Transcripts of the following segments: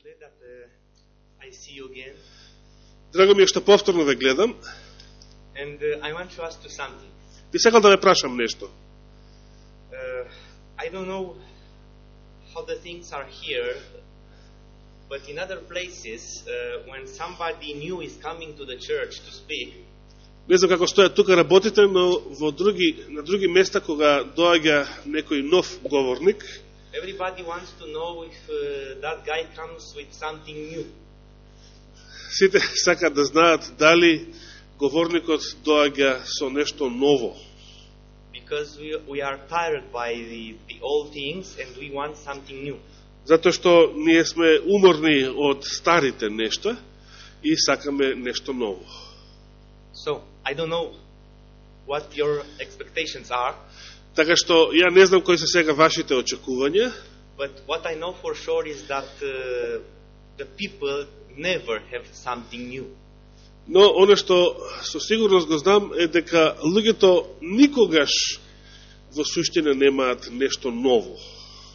very glad that I see you again, Драго ми е што повторно ве гледам. and uh, I want to ask you something. И сакал да ве прашам нешто. Uh, I don't know how the things are here, but in other places, uh, when somebody new is coming to the church to speak, Не знам како стојат тука работите, но во други, на други места кога доаѓа некој нов говорник, everybody wants to know if uh, that guy comes with something new. сите сакаат да знаат дали говорникот доаѓа со нешто ново. Because we, we are tired by the, the old things and we want something new. Затоа што ние сме уморни од старите нешта и сакаме нешто ново. So, I don't know what your expectations are, Така што ја не знам кои се сега вашите очекувања, but what I know for sure is that uh, the people never have something new. но оно што со сигурност го знам е дека луѓето никогаш во суштина немаат нешто ново.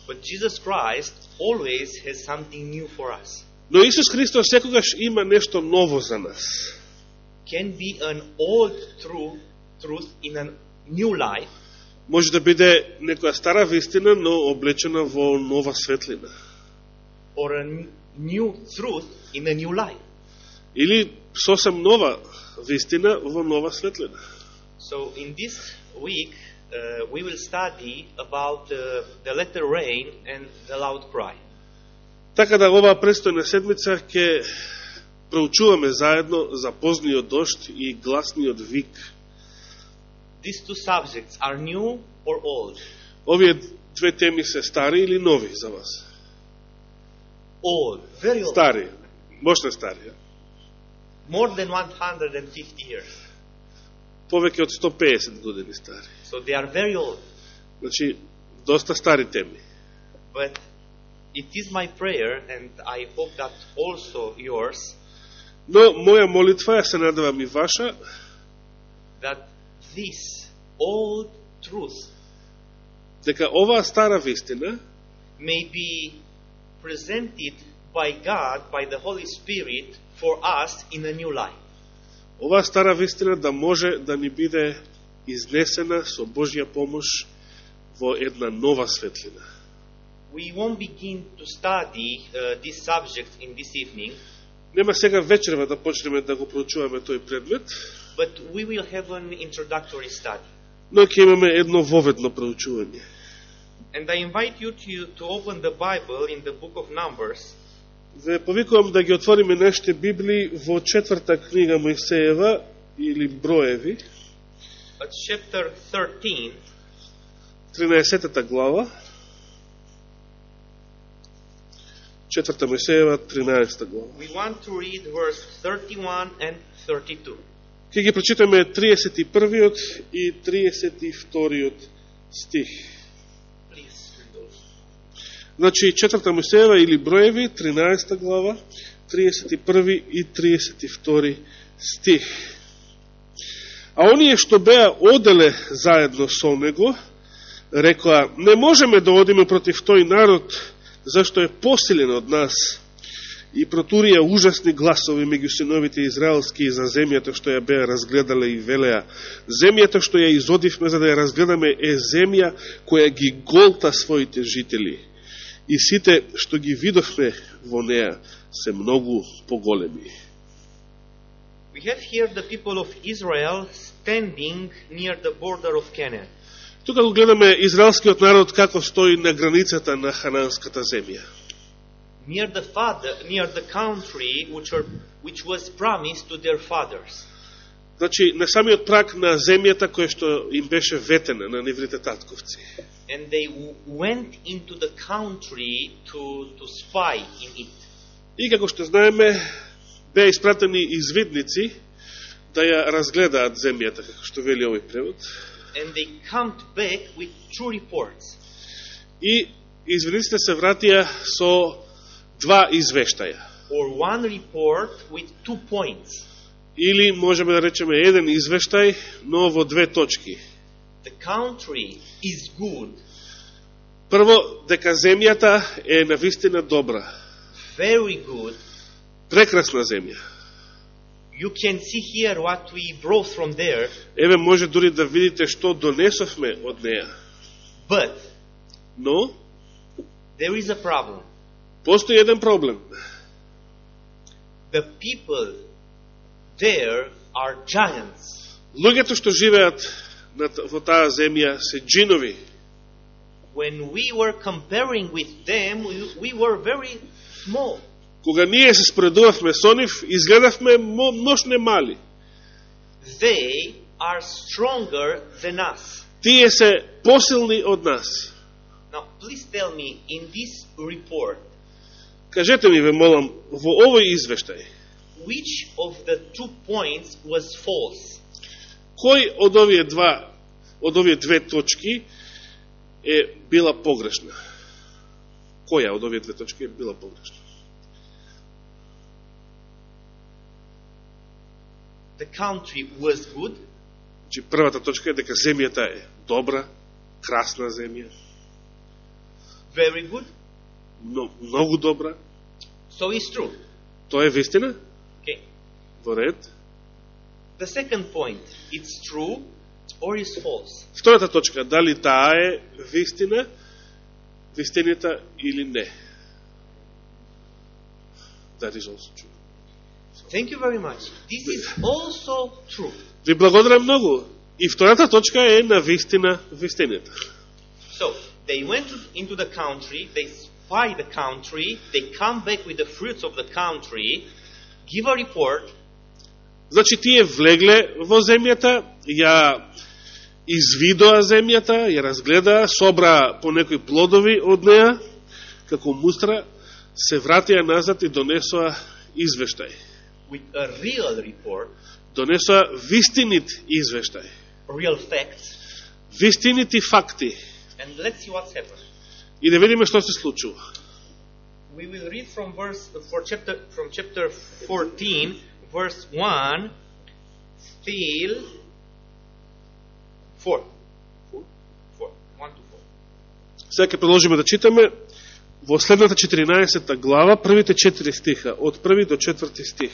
But Jesus Christ always has something new for us. Но Исус Христос секогаш има нешто ново за нас. Can be an old truth, truth in a new light, Може да биде некоја стара вистина, но облечена во нова светлина. or a new truth in a new light. Или сосем нова вистина во нова светлина. So, in this week, uh, we will study about uh, the letter rain and the loud cry. Така да оваа престојна седмица ќе проучуваме заедно за позниот дошт и гласниот вик. These two subjects are new or old? Овие две теми се стари или нови за вас? Old, very old. Стари, мощно стари. ја? More than 150 years. Повеќе од 150 години стари. So they are very old. Значи, доста стари теми. But it is my prayer, and I hope that also yours, Но моја молитва, ја се надевам и ваша, that this old truth дека оваа стара вистина may be presented by God, by the Holy Spirit, for us in a new light. оваа стара вистина да може да ни биде изнесена со Божја помош во една нова светлина. We won't begin to study uh, this subject in this evening, Нема сега вечерва да почнеме да го проучуваме тој предмет, but we will have an introductory study. но ќе имаме едно воведно проучување. And I invite you to, to open the Bible in the book of Numbers, Ве повикувам да ги отвориме нашите Библии во четврта книга Моисеева или Броеви, at chapter 13, 13 глава, четврта Моисеева, 13 глава. we want to read verse 31 and 32. Ќе ги прочитаме 31 и 32 стих. Please read. Значи, четврта Моисеева или Броеви, 13 глава, 31 и 32 стих. А оние што беа оделе заедно со него, рекоа, не можеме да одиме против тој народ, зашто е посилен од нас. И протурија ужасни гласови меѓу синовите израелски за земјата што ја беа разгледале и велеа. Земјата што ја изодивме за да ја разгледаме е земја која ги голта своите жители. И сите што ги видовме во неа се многу поголеми. We have here the people of Israel standing near the border of Canaan. Тука го гледаме израелскиот народ како стои на границата на хананската земја. Near the father, near the country which, are, which was promised to their fathers. Значи, на самиот прак на земјата која што им беше ветена на нивните татковци. And they went into the country to, to spy in it. И како што знаеме, беа испратени извидници да ја разгледаат земјата, како што вели овој превод. And they come back with true reports. И извидниците се вратија со два извештаја. Or one report with two points. Или можеме да речеме еден извештај, но во две точки. The country is good. Прво, дека земјата е навистина добра. very good. Прекрасна земја. You can see here what we brought from there, Еве може дури да видите што донесовме од неа. but Но, there is a problem. Постои еден проблем. The people there are giants. Луѓето што живеат на, т- во таа земја се джинови. When we were comparing with them, we, we were very small. Кога ние се споредувавме со нив, изгледавме мо- мношне мали. They are stronger than us. Тие се посилни од нас. Now, please tell me, in this report, Кажете ми, ве молам, во овој извештај, which of the two points was false? кој од овие два, од овие две точки е била погрешна? Која од овие две точки е била погрешна? The country was good, Значи, првата точка е дека земјата е добра, красна земја, very good, но, многу добра. So it's true. Тоа е вистина? Okay. Во ред. The second point, it's true or it's false. Втората точка, дали таа е вистина, вистината или не? That is also true. Thank you very much. This is also true. Ви благодарам многу. И втората точка е на вистина вистината. So, they went to- into the country, they spy the country, they come back with the fruits of the country, give a report, Значи тие влегле во земјата, ја извидоа земјата, ја разгледаа, собраа по некои плодови од неа, како мустра, се вратија назад и донесоа извештај. with a real report, Донесоа вистинит извештај. real facts, Вистинити факти. and let's see what's happened. И да видиме што се случува. We will read from verse for chapter from chapter 14, verse 1 till 4. 4. 4. 1 to 4. Сега ќе продолжиме да читаме во следната 14 глава, првите 4 стиха, од први до 4 стих.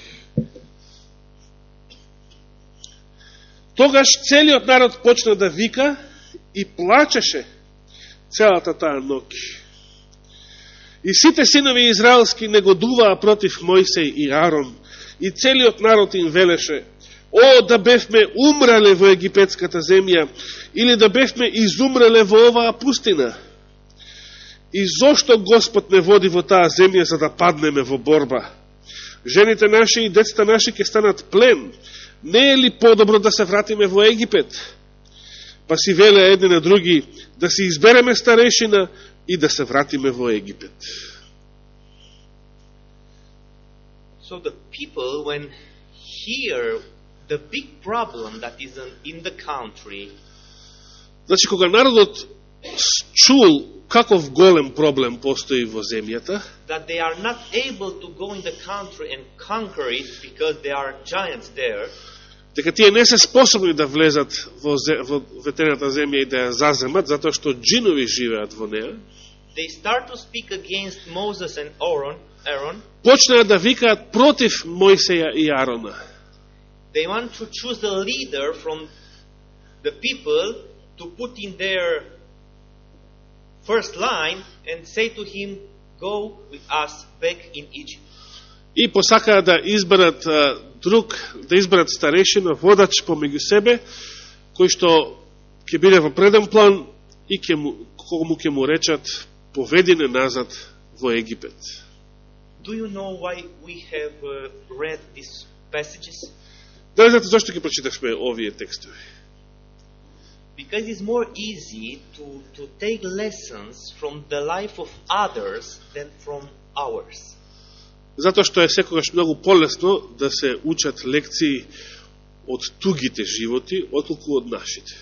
Тогаш целиот народ почна да вика и плачеше целата таа ноќ. И сите синови израелски негодуваа против Мојсей и Арон, и целиот народ им велеше, О, да бевме умрале во египетската земја, или да бевме изумреле во оваа пустина. И зошто Господ не води во таа земја за да паднеме во борба? Жените наши и децата наши ќе станат плен. Не е ли подобро да се вратиме во Египет? Па си веле едни на други да си избереме старешина и да се вратиме во Египет. So the people, when hear the big problem that is in- the country, Значи, кога народот чул каков голем проблем постои во земјата, that they are not able to go in the country and conquer it because there are giants there, дека тие не се способни да влезат во, зе- во ветената земја и да ја заземат, затоа што джинови живеат во неа, they start to speak against Moses and Aaron. Aaron. почнаа да викаат против Мојсеја и Арона. They want to choose a leader from the people to put in their first line and say to him, Go with us back in Egypt. И посакаа да изберат друг, да изберат старешина, водач помеѓу себе, кој што ќе биде во преден план и ќе му, кому ќе му речат поведине назад во Египет. Do you know why we have uh, read these passages? Дали знаете зашто ќе прочитавме овие текстови? Because it's more easy to, to take lessons from the life of others than from ours. Затоа што е секогаш многу полесно да се учат лекции од тугите животи, отколку од нашите.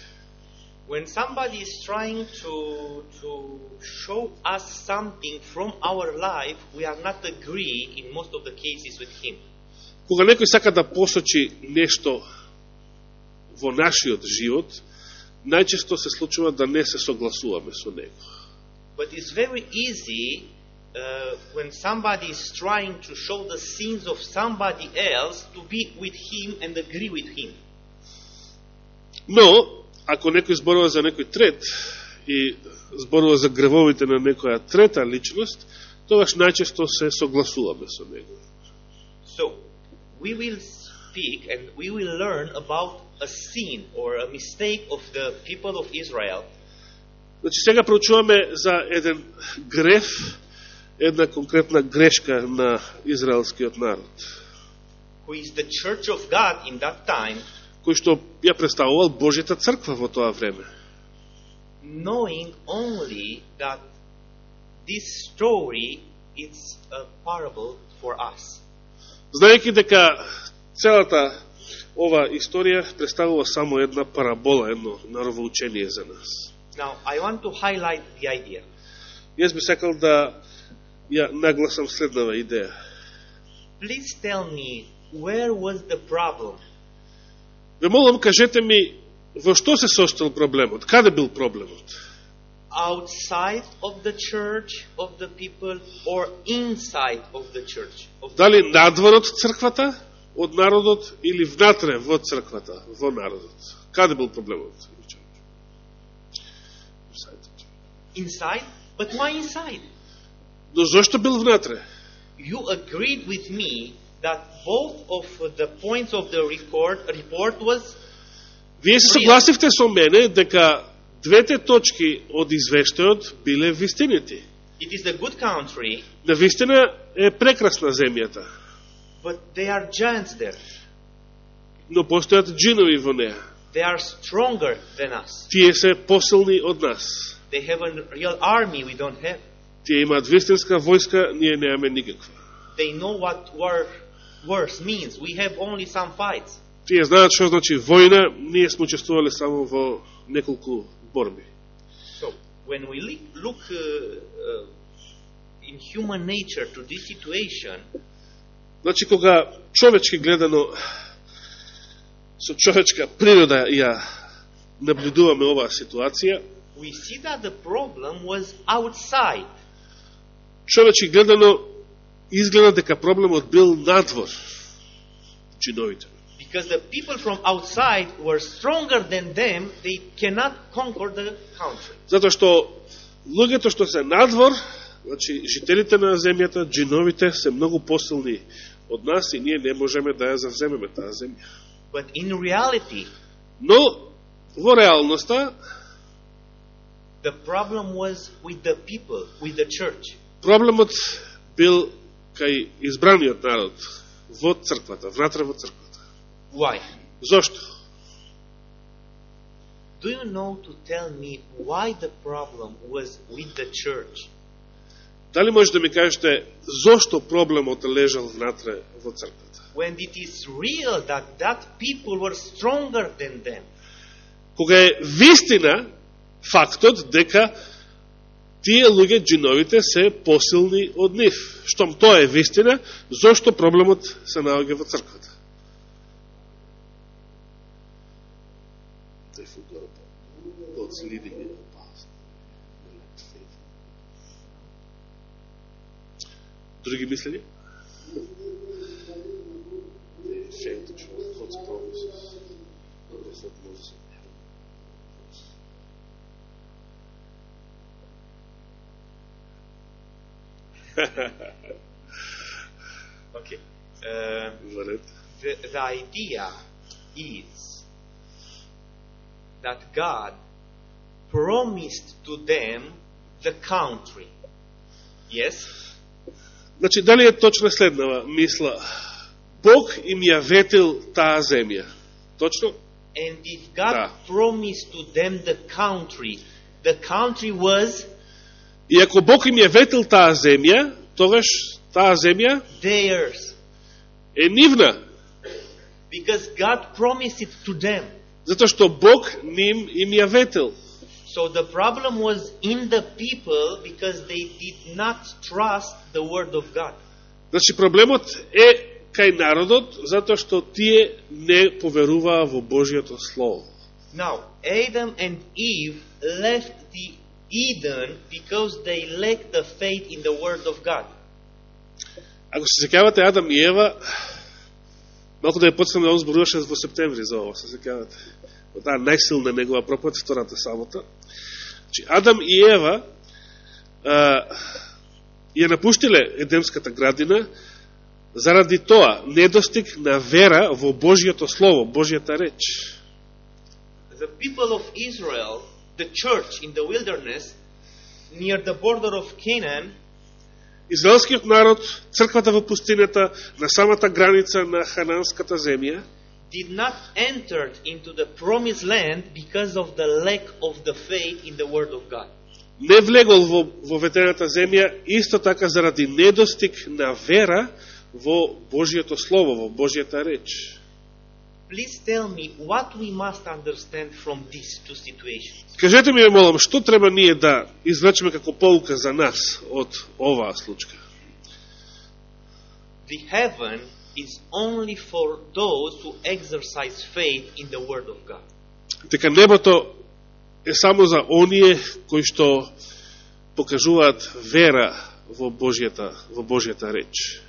When somebody is trying to, to show us something from our life, we are not agree in most of the cases with him. Кога некој сака да посочи нешто во нашиот живот, најчесто се случува да не се согласуваме со него. But it's very easy uh, when somebody is trying to show the sins of somebody else to be with him and agree with him. Но, ако некој зборува за некој трет и зборува за гревовите на некоја трета личност, тогаш најчесто се согласуваме со него. So, we will speak and we will learn about a sin or a mistake of the people of Israel Значи, сега проучуваме за еден греф, една конкретна грешка на израелскиот народ, who is the church of God in that time, кој што ја представувал Божјата црква во тоа време. knowing only that this story is a parable for us. Знаејќи дека целата ова историја представува само една парабола, едно наровоучение за нас. Now, I want to highlight the idea. Јас би сакал да ја нагласам следнава идеја. Please tell me where was the problem? Ве молам, кажете ми, во што се состоел проблемот? Каде бил проблемот? Outside of the church of the people or inside of the church? Of the Дали надвор од црквата, од народот, или внатре во црквата, во народот? Каде бил проблемот? inside? But why inside? Но зошто бил внатре? You agreed with me that both of the points of the record report was Вие се согласивте со мене дека двете точки од извештајот биле вистините. it is a good country, На вистина е прекрасна земјата, but they are giants there. но постојат джинови во неа. They are stronger than us. Тие се посилни од нас. They have a real army we don't have. Тие имаат вистинска војска, ние немаме никаква. They know what war worse means. We have only some fights. Тие знаат што значи војна, ние сме учествувале само во неколку борби. So, when we look uh, uh, in human nature to this situation, Значи, кога човечки гледано, со човечка природа ја наблюдуваме оваа ситуација, we see that the problem was outside. Човечки гледано изгледа дека проблемот бил надвор чиновите. Because the people from outside were stronger than them, they cannot conquer the country. Затоа што луѓето што се надвор, значи жителите на земјата, джиновите, се многу посилни од нас и ние не можеме да ја завземеме таа земја. But in reality, Но во реалноста the problem was with the people, with the church. Проблемот бил кај избраниот народ во црквата, внатре во црквата. Why? Зошто? Do you know to tell me why the problem was with the church? Дали може да ми кажете зошто проблемот лежал внатре во црквата? When it is real that that people were stronger than them. Кога е вистина фактот дека тие луѓе джиновите се посилни од нив. Штом тоа е вистина, зошто проблемот се наоѓа во црквата? God's leading in the past. Други мислења? They failed to trust God's promises. They Moses Okay. Uh, Во ред. the, the idea is that God promised to them the country. Yes? Значи, дали е точно следнава мисла? Бог им ја ветил таа земја. Точно? And if God Да. promised to them the country, the country was И ако Бог им ја ветил таа земја, тогаш таа земја theirs. е нивна. Because God promised it to them. Затоа што Бог ним им ја ветил. So the problem was in the people because they did not trust the word of God. Значи, проблемот е кај народот, затоа што тие не поверуваа во Божиото Слово. Now, Adam and Eve left the Eden because they lacked the faith in the Word of God. Ако се секавате Адам и Ева, малку да ја подсетам да зборуваше во септември за ова, се секавате. Во таа најсилна негова проповед, втората сабота. Значи, Адам и Ева а, ја напуштиле Едемската градина заради тоа недостиг на вера во Божиото Слово, Божијата реч. The people of Israel, the church in the wilderness, near the border of Canaan, Израелскиот народ, црквата во пустинета, на самата граница на Хананската земја, did not enter into the promised land because of the lack of the faith in the Word of God. не влегол во, во ветената земја, исто така заради недостиг на вера во Божиото Слово, во Божијата реч. Please tell me what we must understand from these two situations. Кажете ми, молам, што треба ние да извлечеме како полука за нас од оваа случка? The heaven is only for those who exercise faith in the Word of God. Дека небото е само за оние кои што покажуваат вера во Божијата, во Божијата реч.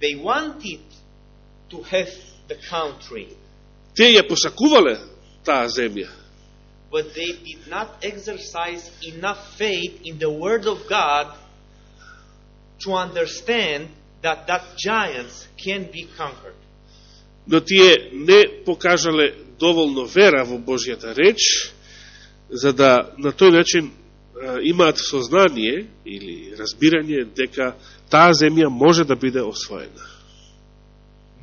They wanted to have the country, Тие ја посакувале таа земја, but they did not exercise enough faith in the Word of God to understand that that giants can be conquered. но тие не покажале доволно вера во Божијата реч, за да на тој начин имаат сознание или разбирање дека таа земја може да биде освоена.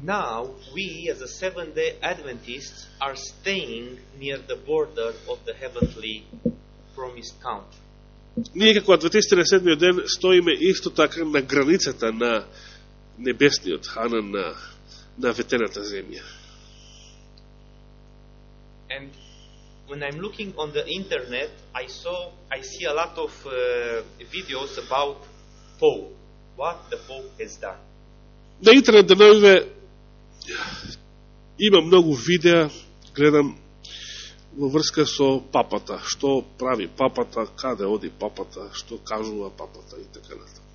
Now, we as a Seventh day Adventists are staying near the border of the heavenly promised country. Ние како адвентисти на седмиот ден стоиме исто така на границата на небесниот ханан на, на ветената земја. And when I'm looking on the internet, I saw, I see a lot of uh, videos about Pope, what the Pope has done. На интернет деновиве има многу видеа, гледам во врска со папата, што прави папата, каде оди папата, што кажува папата и така натаму.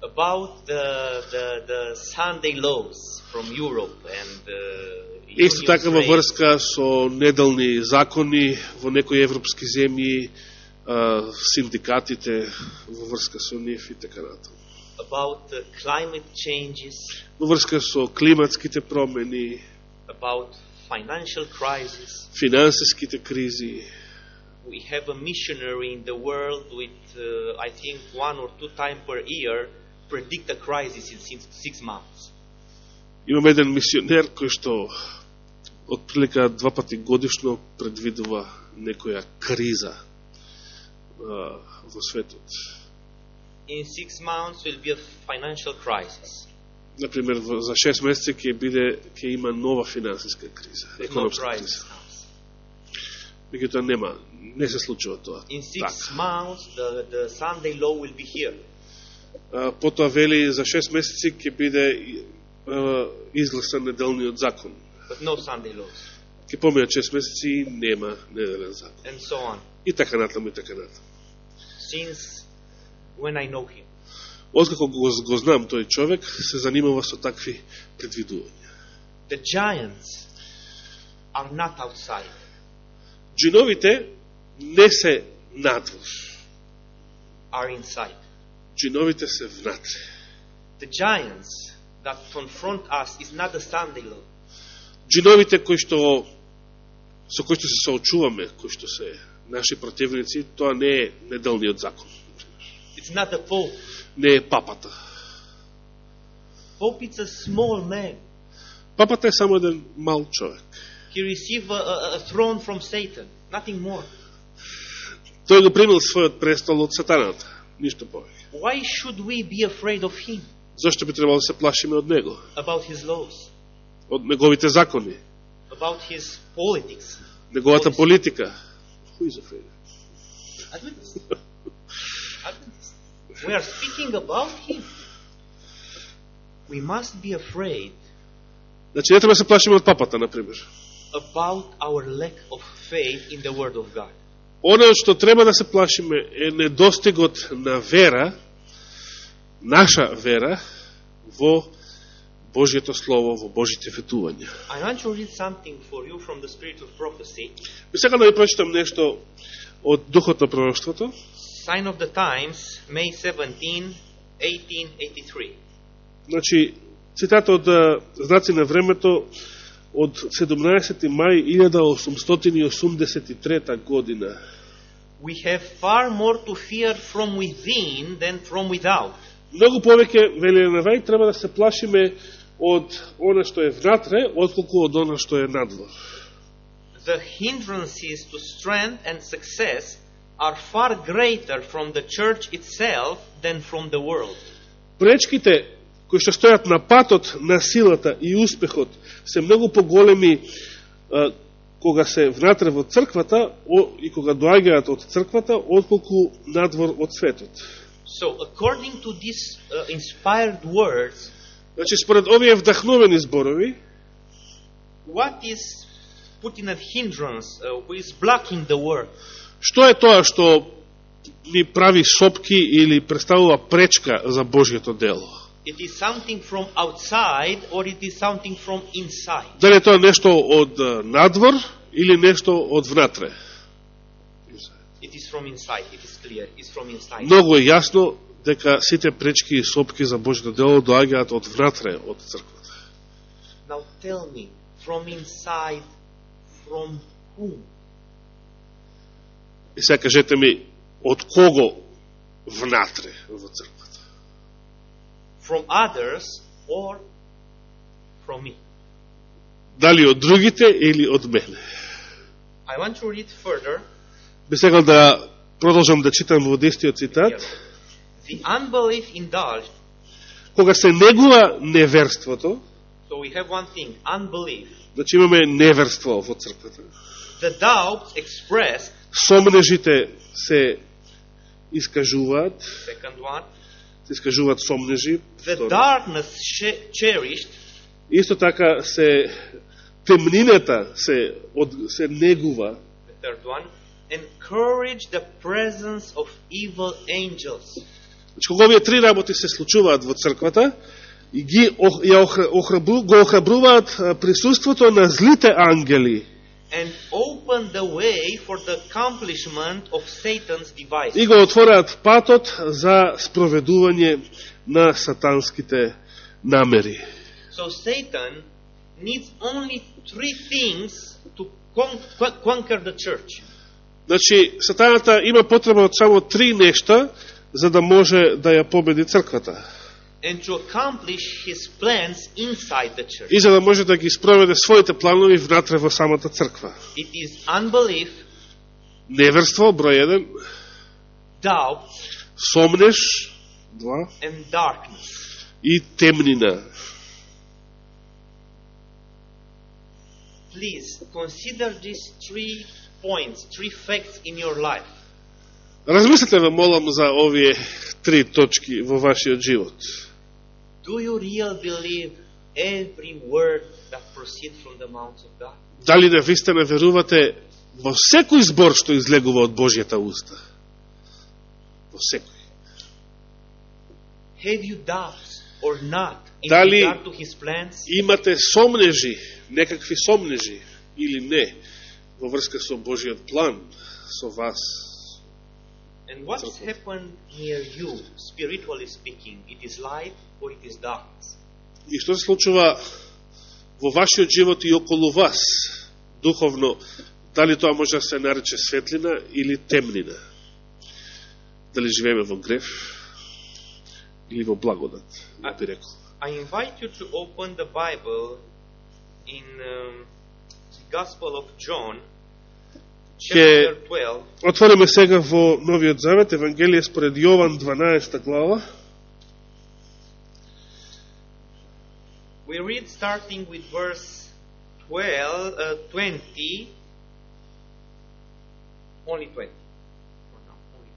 About the, the, the Sunday laws from Europe and uh, Исто така во врска со неделни закони во некои европски земји, синдикатите во врска со нив и така натаму. about uh, climate changes, Во врска со климатските промени, about financial crisis. финансиските кризи, We have a missionary in the world with, uh, I think, one or two times per year predict a crisis in six, six months. Имаме еден мисионер кој што отприлика два пати годишно предвидува некоја криза а, во светот. In six months will be a financial crisis. Например, за 6 месеци ќе биде ќе има нова финансиска криза, економска crisis криза. Меѓутоа нема, не се случува тоа. In six Така. months, the, the Sunday law will be here. Потоа вели за 6 месеци ќе биде а, изгласан неделниот закон. but no Sunday laws, Ќе поминат 6 месеци и нема неделен закон. and so on. И така натаму, и така натаму. Since when I know him, Откако го, го знам тој човек, се занимава со такви предвидувања. the giants are not outside. Джиновите не се надвор. Are inside. Джиновите се внатре. The giants that confront us is not the Sunday law. Джиновите кои што со кои што се соочуваме, кои што се наши противници, тоа не е неделниот закон. It's not the Pope. Не е папата. Pope is a small man. Папата е само еден мал човек. He received a, a, a throne from Satan, nothing more. Тој го примил својот престол од сатаната. Ништо повеќе. Why should we be afraid of him Зошто би требало да се плашиме од него? about his laws, Од неговите закони? about his politics? Неговата политика? Who is afraid? We are speaking about him. We must be afraid Значи, не треба да се плашиме од папата, например. about our lack of faith in the Word of God. Оно што треба да се плашиме е недостигот на вера, наша вера, во Божието Слово, во Божите ветувања. I want to read something for you from the spirit of prophecy. Би сега да ви прочитам нешто од Духот на пророќството. Sign of the Times, May 17, 1883. Значи, цитата од а, Знаци на времето од 17. мај 1883 година. We have far more to fear from within than from without. Многу повеќе, вели Навај, треба да се плашиме од она што е внатре, отколку од она што е надвор. The hindrances to strength and success are far greater from the church itself than from the world. Пречките кои што стојат на патот на силата и успехот се многу поголеми кога се внатре во црквата и кога доаѓаат од црквата, отколку надвор од светот. So, according to these uh, inspired words, Значи, според овие вдахновени зборови, what is putting a hindrance, uh, who is blocking the work? Што е тоа што ни прави сопки или представува пречка за Божјето дело? It is something from outside or it is something from inside. Дали тоа нешто од надвор или нешто од внатре? It is from inside. It is clear. It's from inside. Многу е јасно дека сите пречки и сопки за Божјето дело доаѓаат од внатре, од црквата. Now tell me, from inside, from whom? И сега кажете ми, од кого внатре во црквата? From others or from me? Дали од другите или од мене? I want to read further. Би сакал да продолжам да читам во дестиот цитат. The unbelief indulged. Кога се негува неверството, So we have one thing, unbelief. значи имаме неверство во црквата. The doubts expressed, Сомнежите се искажуваат, second one. се искажуваат сомнежи. The второ. darkness che- cherished, Исто така се темнината се, од, се негува, the third one. Encourage the presence of evil angels. Значи, кога овие три работи се случуваат во црквата, и ги ја охра- охрабру, го охрабруваат присуството на злите ангели and open the way for the accomplishment of Satan's devices. и го отвораат патот за спроведување на сатанските намери. So Satan needs only three things to con- con- conquer the church. Значи, сатаната има потреба од само три нешта за да може да ја победи црквата. And to accomplish his plans inside the church. И за да може да ги спроведе своите планови внатре во самата црква. It is unbelief, Неверство, број еден, doubt, сомнеш, два, and darkness. и темнина. Please consider these three points, three facts in your life. Размислете ве молам за овие три точки во вашиот живот. Do you really believe every word that proceeds from the mouth of God? Дали на вистина верувате во секој збор што излегува од Божјата уста? Во секој. Have you doubts or not in Дали- regard to his plans? Имате сомнежи, некакви сомнежи или не во врска со Божиот план со вас. And what has happened near you, spiritually speaking? It is light or it is darkness? И што се случува во вашиот живот и околу вас, духовно, дали тоа може да се нарече светлина или темнина? Дали живееме во греф или во благодат, А- би рекол. I invite you to open the Bible in um, the Gospel of John, 12. Отвориме сега во Новиот Завет, Евангелие според Јован 12 глава. We read starting with verse 12, uh, 20, only 20. For now, only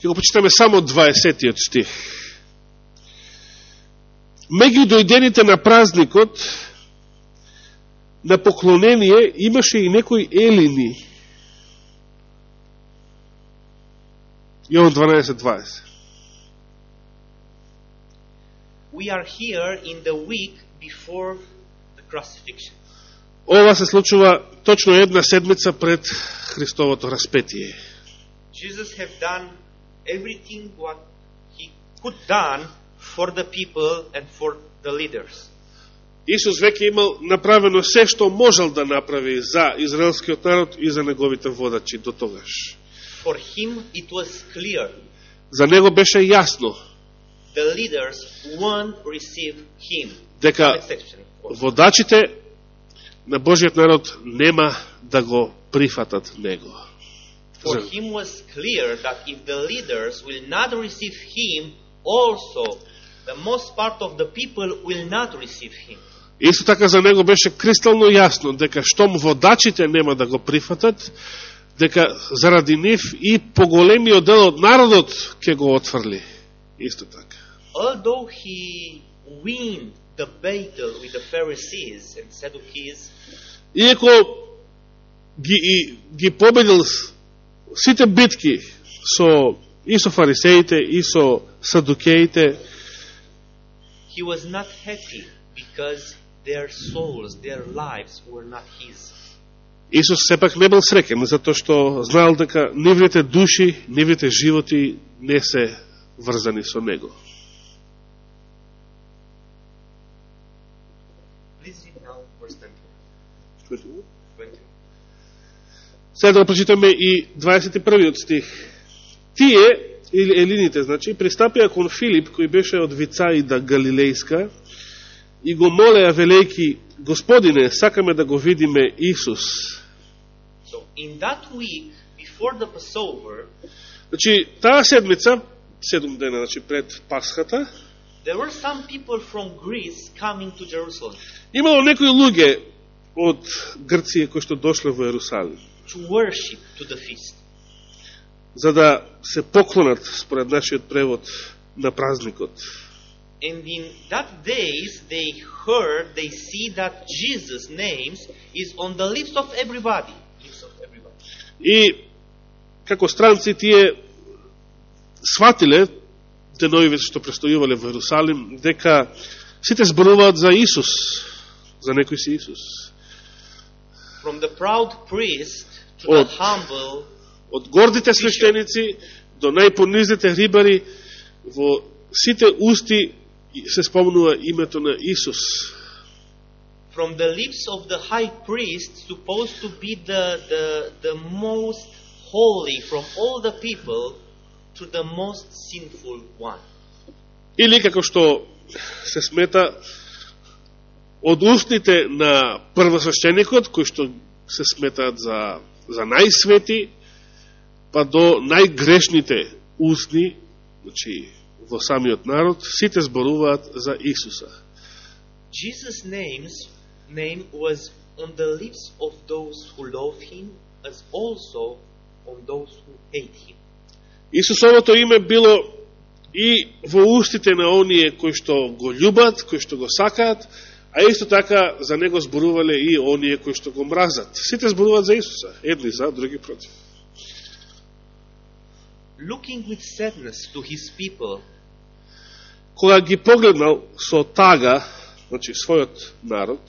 Ќе го почитаме само 20 стих. Меѓу дојдените на празникот на поклонение имаше и некои елини. Јован 12.20. We are here in the week before the crucifixion. Ова се случува точно една седмица пред Христовото распетие. Jesus have done everything what he could done for the people and for the leaders. Исус веќе имал направено се што можел да направи за израелскиот народ и за неговите водачи до тогаш. For him it was clear За него беше јасно the leaders won't receive him. дека водачите на Божиот народ нема да го прифатат него. For him was clear that if the leaders will not receive him, also the most part of the people will not receive him. Исто така за него беше кристално јасно дека штом водачите нема да го прифатат, дека заради нив и поголемиот дел од народот ќе го отфрли. Исто така. Although he win the battle with the Pharisees and Sadducees, Иако ги, и, ги победил сите битки со и со фарисеите, и со садукеите, he was not happy because their souls, their lives were not his. Исус сепак не бил среќен, затоа што знаел дека нивните души, нивните животи не се врзани со него. Please read now verse 20. 20. Сега да прочитаме и 21 стих. Тие, или елините, значи, пристапија кон Филип, кој беше од Вицаида Галилејска, и го молеа велејки, Господине, сакаме да го видиме Исус. So in that week, before the Passover, Значи, таа седмица, седум дена, значи, пред Пасхата, there were some people from Greece coming to Jerusalem имало некои луѓе од Грција кои што дошле во Ерусалим, to worship to the feast. За да се поклонат, според нашиот превод, на празникот. And in that days, they heard, they see that Jesus' names is on the lips of everybody. Lips of everybody. И како странци тие сватиле деновиве што престојувале во Ерусалим дека сите зборуваат за Исус, за некој си Исус. From the proud priest to the humble, Од гордите свештеници до најпонизните рибари во сите усти се спомнува името на Исус. from the lips of the high priest, supposed to be the, the, the most holy from all the people, to the most sinful one. Или како што се смета од устните на првосвещеникот, кои што се сметаат за, за најсвети, па до најгрешните устни, значи во самиот народ, сите зборуваат за Исуса. Jesus' name's name was on the lips of those who love him, as also on those who hate him. Исусовото име било и во устите на оние кои што го љубат, кои што го сакаат, а исто така за него зборувале и оние кои што го мразат. Сите зборуваат за Исуса, едни за, други против. Looking with sadness to his people, кога ги погледнал со тага, значи својот народ,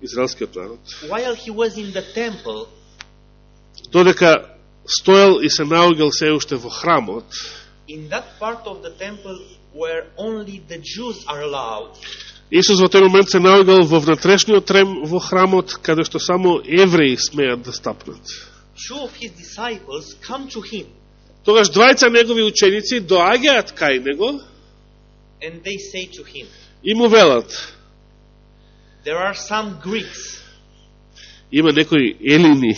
израелскиот народ, while he was in the temple, додека стоел и се наоѓал се уште во храмот, in that part of the temple where only the Jews are allowed, Исус во тој момент се наоѓал во внатрешниот трем во храмот, каде што само евреи смеат да стапнат. two of his disciples come to him Тогаш двајца негови ученици доаѓаат кај него and they say to him, и му велат, There are some Greeks има некои елини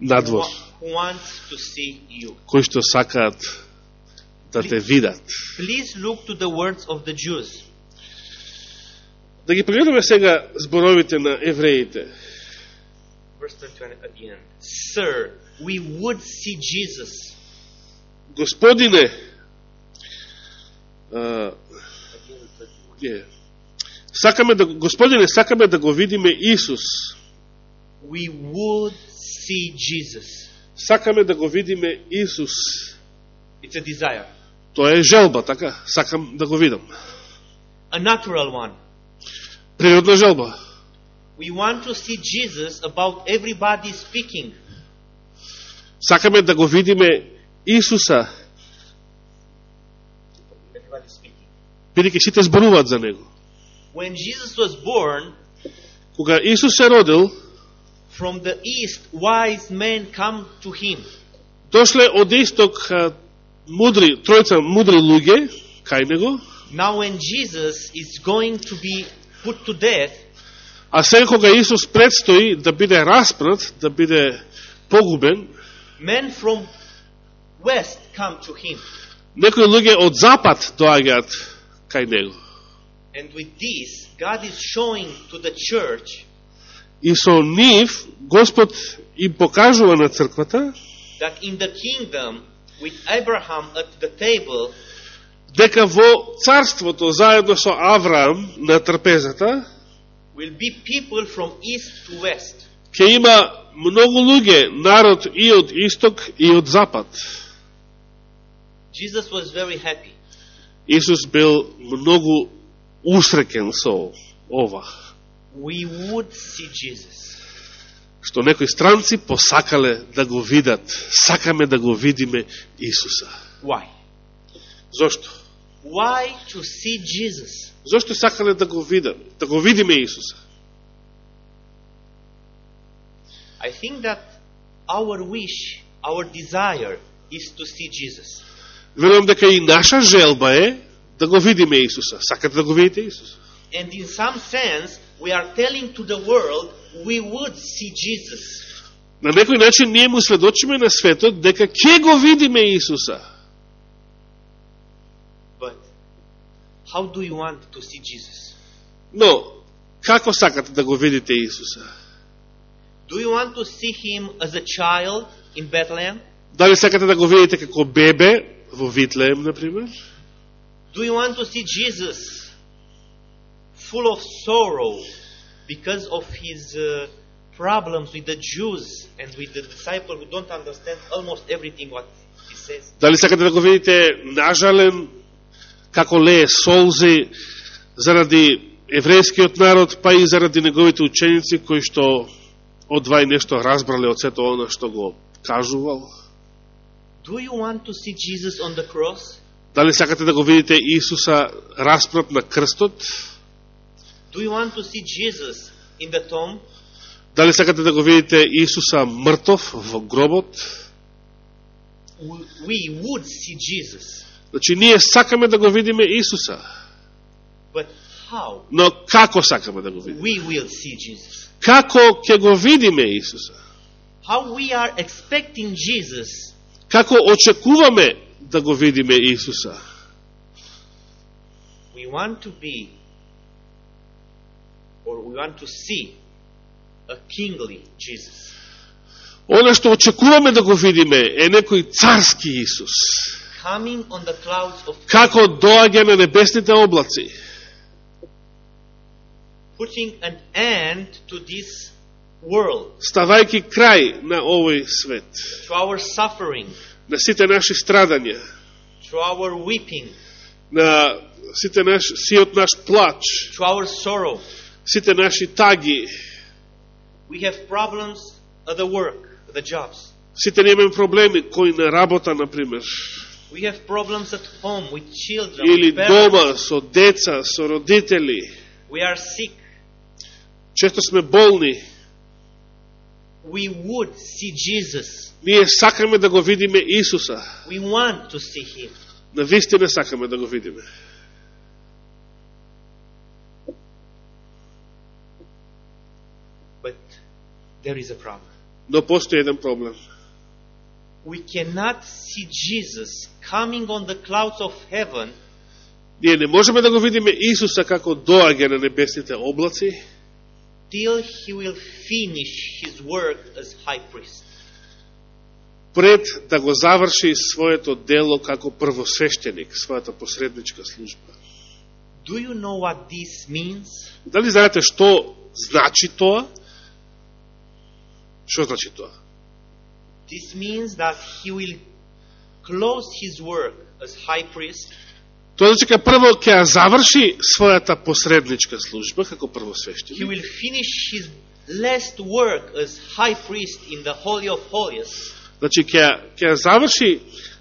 надвор, wa- who want to see you. кои што сакаат да те видат. Please look to the words of the Jews. Да ги прегледаме сега зборовите на евреите. Verse 21 at the end. Sir, we would see Jesus. Господине, а, е, Сакаме да Господине, сакаме да го видиме Исус. We would see Jesus. Сакаме да го видиме Исус. It's a desire, Тоа е желба, така? Сакам да го видам. a natural one. Природна желба. We want to see Jesus about everybody speaking. Сакаме да го видиме Исуса, бидејќи сите зборуваат за него. When Jesus was born, Кога Исус се родил, from the east, wise men come to him. дошле од исток мудри, тројца мудри луѓе кај него, Now, when Jesus is going to be put to death, а сега кога Исус предстои да биде распнат, да биде погубен, men from west come to him. некои луѓе од запад доаѓаат кај него. And with this, God is showing to the church И со нив Господ им покажува на црквата that in the kingdom, with Abraham at the table, дека во царството заедно со Авраам на трпезата will be people from east to west. ќе има многу луѓе, народ и од исток и од запад. Jesus was very happy. Исус бил многу усреќен со ова, We would see Jesus. што некои странци посакале да го видат, сакаме да го видиме Исуса. Why? Зошто? Why to see Jesus? Зошто сакале да го видат, да го видиме Исуса? I think that our wish, our desire is to see Jesus. Верувам дека и наша желба е да го видиме Исуса. Сакате да го видите Исуса? And in some sense, we are telling to the world we would see Jesus. На некој начин ние му сведочиме на светот дека ќе го видиме Исуса. But how do you want to see Jesus? Но, како сакате да го видите Исуса? Do you want to see him as a child in Bethlehem? Дали сакате да го видите како бебе во Витлеем, например? Do you want to see Jesus full of sorrow because of his uh, problems with the Jews and with the disciples who don't understand almost everything what he says? Дали сакате да го видите нажален, како лее солзи заради еврејскиот народ, па и заради неговите ученици кои што одвај нешто разбрале од сето оно што го кажувал? Do you want to see Jesus on the cross? Дали сакате да го видите Исуса распнат на крстот? Do you want to see Jesus in the tomb? Дали сакате да го видите Исуса мртов во гробот? We would see Jesus. Значи, ние сакаме да го видиме Исуса, But how? но како сакаме да го видиме? We will see Jesus. Како ќе го видиме Исуса? How we are expecting Jesus Како очекуваме да го видиме Исуса? we want to be or we want to see a kingly Jesus. Оно што очекуваме да го видиме е некој царски Исус. Coming on the clouds of Како доаѓа на небесните облаци, putting an end to this world, ставајки крај на овој свет, to our suffering, на сите наши страдања, to our weeping, на сите наш, сиот наш плач, to our sorrow. сите наши таги, We have problems at the work, at the jobs. сите немаме проблеми, кои на работа, например, We have problems at home with children, или with parents. дома, со деца, со родители. We are sick. Често сме болни. We would see Jesus. Ние сакаме да го видиме Исуса. We want to see Him. На вистина сакаме да го видиме. But there is a problem. Но постои еден проблем. We cannot see Jesus coming on the clouds of heaven Ние не можеме да го видиме Исуса како доаѓа на небесните облаци, till He will finish His work as high priest. пред да го заврши своето дело како првосвещеник, својата посредничка служба. Do you know what this means? Дали знаете што значи тоа? Што значи тоа? This means that he will close his work as high priest Тоа значи дека прво ќе ја заврши својата посредничка служба како He првосвещеник. will finish his last work as high priest in the Holy of Holies. Значи ќе ќе заврши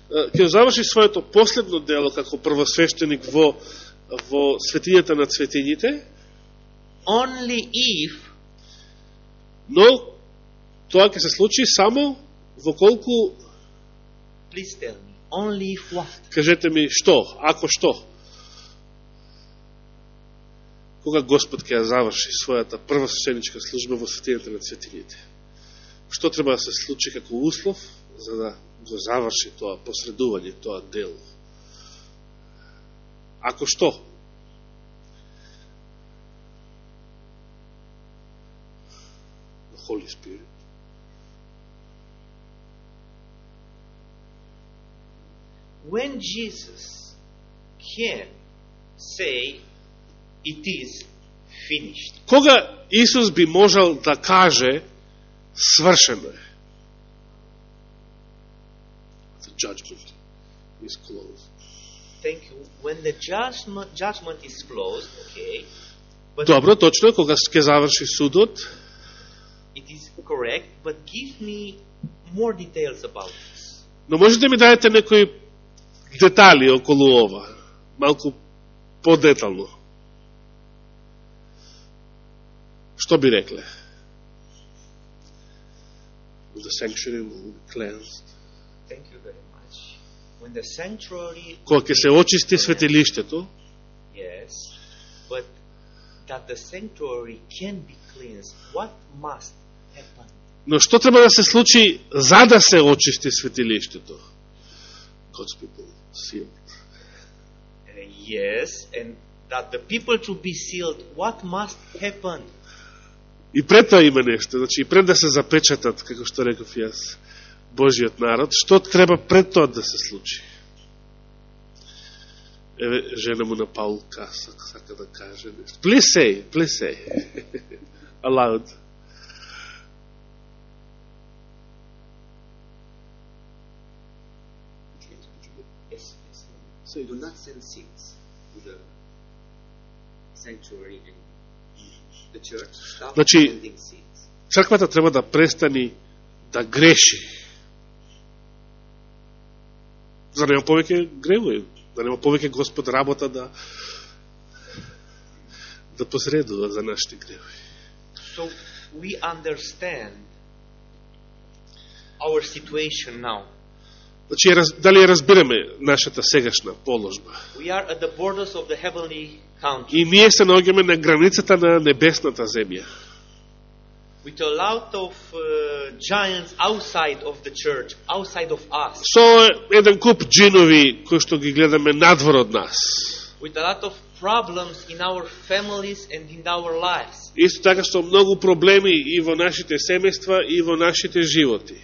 ќе заврши своето последно дело како првосвещеник во во светињата на светињите, Only if но тоа ќе се случи само во колку Please tell me. Only if what? кажете ми што, ако што. Кога Господ ќе ја заврши својата прва свеченичка служба во светињата на светините? Што треба да се случи како услов за да го заврши тоа посредување, тоа дело? Ако што? The Holy Spirit. when Jesus can say it is finished. Koga Isus bi možal da kaže svršeno je. The judgment is closed. Thank you. When the judgment, judgment is closed, okay. But Dobro, točno, koga ke završi sudot. It is correct, but give me more details about this. No možete mi dajete nekoj детали околу ова, малку подетално. Што би рекле? The sanctuary will be cleansed. Thank you very much. When the sanctuary, Кога ќе се очисти светилиштето, yes, but that the sanctuary can be cleansed, what must happen? Но што треба да се случи за да се очисти светилиштето? God's people sealed. Uh, yes, and that the people to be sealed, what must happen? И пред тоа има нешто, значи и пред да се запечатат, како што реков јас, Божиот народ, што треба пред тоа да се случи? Еве, жена му на Паул Каса, сака да каже нешто. Please say, please say. Aloud. Say. do not send seeds to the sanctuary and the church. Stop Значи- sending seeds. Црквата треба да престани да греши. За да нема повеќе гревови, да нема повеќе Господ работа да да посредува за нашите гревови. So we understand our situation now. Значи, дали ја разбираме нашата сегашна положба? We are at the borders of the heavenly country И ние се наоѓаме на границата на небесната земја. with a lot of uh, giants outside of the church, outside of us, Со еден куп джинови кои што ги гледаме надвор од нас. with a lot of problems in our families and in our lives. Исто така со многу проблеми и во нашите семејства и во нашите животи.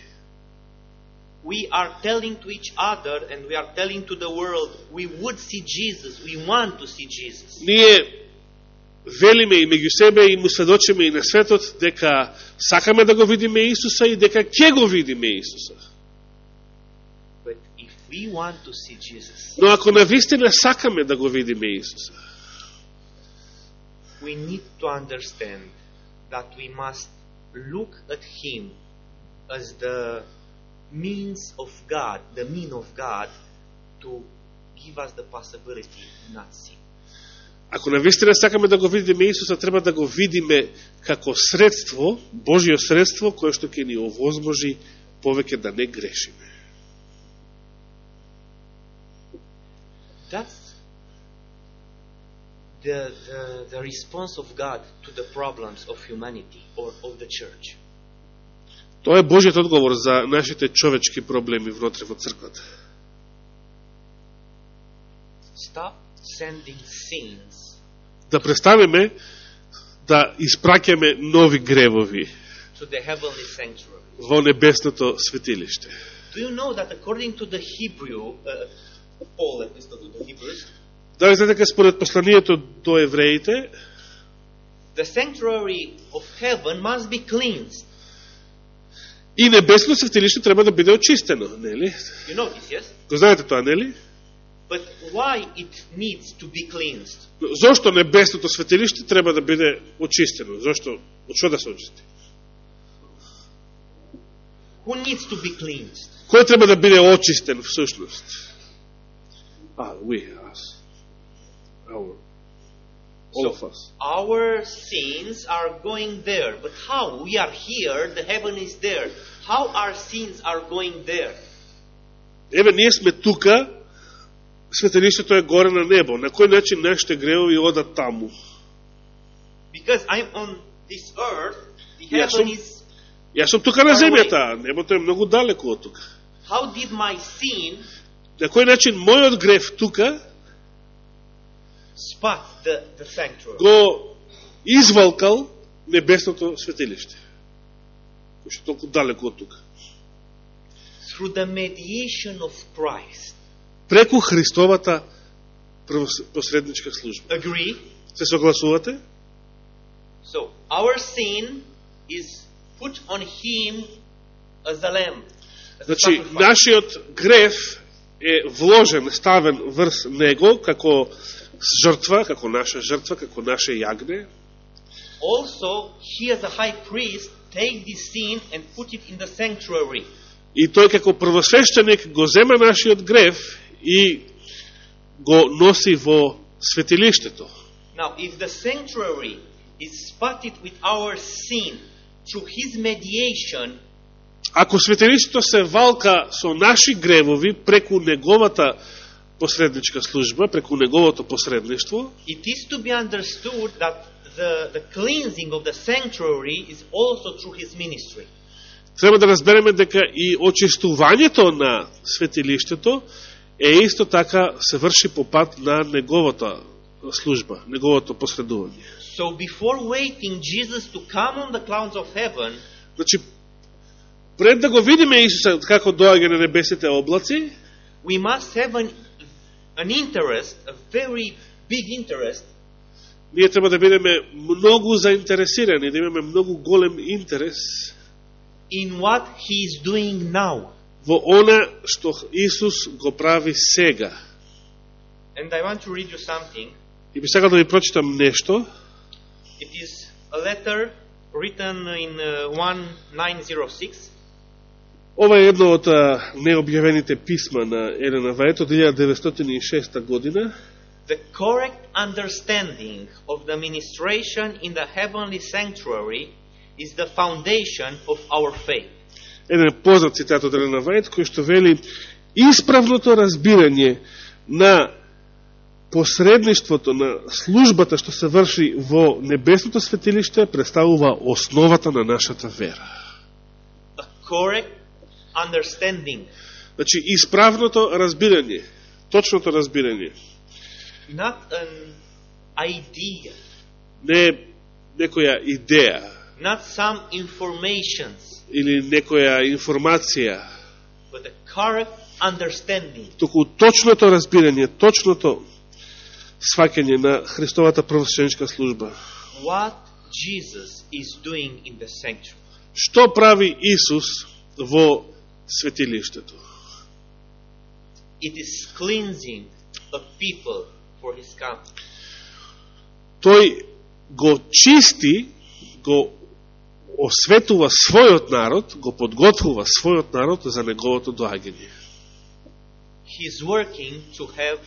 We are telling to each other and we are telling to the world, we would see Jesus, we want to see Jesus. Ние велиме и меѓу себе и му сведочиме и на светот дека сакаме да го видиме Исуса и дека ќе го видиме Исуса. But if we want to see Jesus, Но ако навистина сакаме да го видиме Исуса, we need to understand that we must look at Him as the means of God, the mean of God, to give us the possibility not sin. Ако навистина сакаме да го видиме Исуса, треба да го видиме како средство, Божио средство, кое што ќе ни овозможи повеќе да не грешиме. That's the, the, the response of God to the problems of humanity or of the church. Тоа е Божиот одговор за нашите човечки проблеми внутре во црквата. Stop sending sins Да представиме да испраќаме нови гревови to the heavenly sanctuary. во небесното светилиште. Do you know that according to the Hebrew, uh, Paul epistle to the Hebrews, Дали знаете дека според посланието до евреите, the sanctuary of heaven must be cleansed. И небесното светилиште треба да биде очистено, нели? You yes? Го знаете тоа, нели? But why it needs to be cleansed? Зошто небесното светилиште треба да биде очистено? Зошто? Од што да се очисти? Who needs to be cleansed? Кој треба да биде очистен всушност? А, we, us. Our. All of us. Our sins are going there, but how? We are here, the heaven is there. How our sins are going there? Еве, ние сме тука, светилиштето е горе на небо. На кој начин нашите гревови одат таму? Because I'm on this earth, the heaven so- is. Јас сум тука на земјата, небото е многу далеко од тука. How did my sin На кој начин мојот грев тука spot the, the sanctuary? го извалкал небесното светилиште? Кој што толку далеко од тука. Through the mediation of Christ. Преку Христовата посредничка служба. Agree? Се согласувате? So, our sin is put on Him as a lamb. As Значи, нашиот грев е вложен, ставен врз него, како жртва, како наша жртва, како наше јагне. Also, He as a high priest take this sin and put it in the sanctuary. И тој како првосвещеник го зема нашиот грев и го носи во светилиштето. Now, if the sanctuary is spotted with our sin through His mediation, Ако светилиштето се валка со наши гревови преку неговата посредничка служба, преку неговото посредништво, it is to be understood that the, the cleansing of the sanctuary is also through His ministry. треба да разбереме дека и очистувањето на светилиштето е исто така се врши по пат на неговата служба, неговото посредување. So, before waiting Jesus to come on the clouds of heaven, Значи, пред да го видиме Исуса како доаѓа на небесните облаци, we must have an, an interest, a very big interest, ние треба да бидеме многу заинтересирани, да имаме многу голем интерес in what He is doing now. во она што Исус го прави сега. And I want to read you something. И би сакал да ви прочитам нешто. It is a letter written in uh, 1906. Ова е едно од необјавените писма на Елена Вајет од 1906 година. The correct understanding of the ministration in the heavenly sanctuary is the foundation of our faith. Еден познат цитат од Елена Вајет, кој што вели исправното разбирање на посредништвото на службата што се врши во небесното светилиште представува основата на нашата вера. A correct understanding, Значи, исправното разбирање, точното разбирање, not an idea, не некоја идеја not some informations, или некоја информација, but a correct understanding. туку точното разбирање, точното сваќање на Христовата првосвещеничка служба. What Jesus is doing in the sanctuary. Што прави Исус во светилиштето? It is cleansing a people for his coming. Тој го чисти, го осветува својот народ, го подготвува својот народ за неговото доаѓање. He's working to have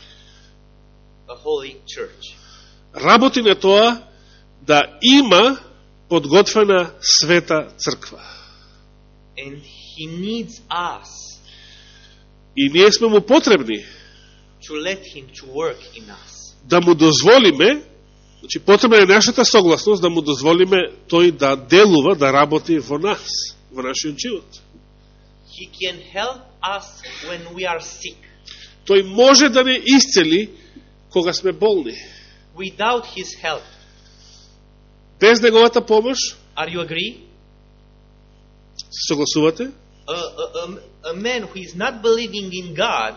a holy church. Работи на тоа да има подготвена света црква. And he needs us И ние сме му потребни to let him to work in us. да му дозволиме, значи потребна е нашата согласност да му дозволиме тој да делува, да работи во нас, во нашиот живот. He can help us when we are sick. Тој може да не исцели кога сме болни. Without his help. Без неговата помош, Are you agree? се согласувате? A, a, a, a man who is not believing in God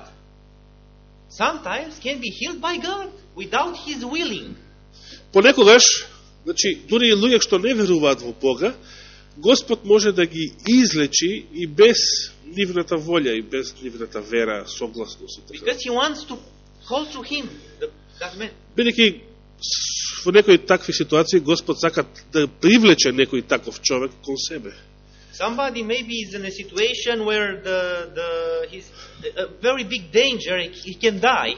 sometimes can be healed by God without his willing. Понекогаш, значи, дури и луѓе што не веруваат во Бога, Господ може да ги излечи и без нивната волја, и без нивната вера, согласност и така. Because he wants to call to him, the, that man. Бидеќи во некои такви ситуации Господ сака да привлече некој таков човек кон себе. Somebody maybe is in a situation where the, the, he's a very big danger, he can die,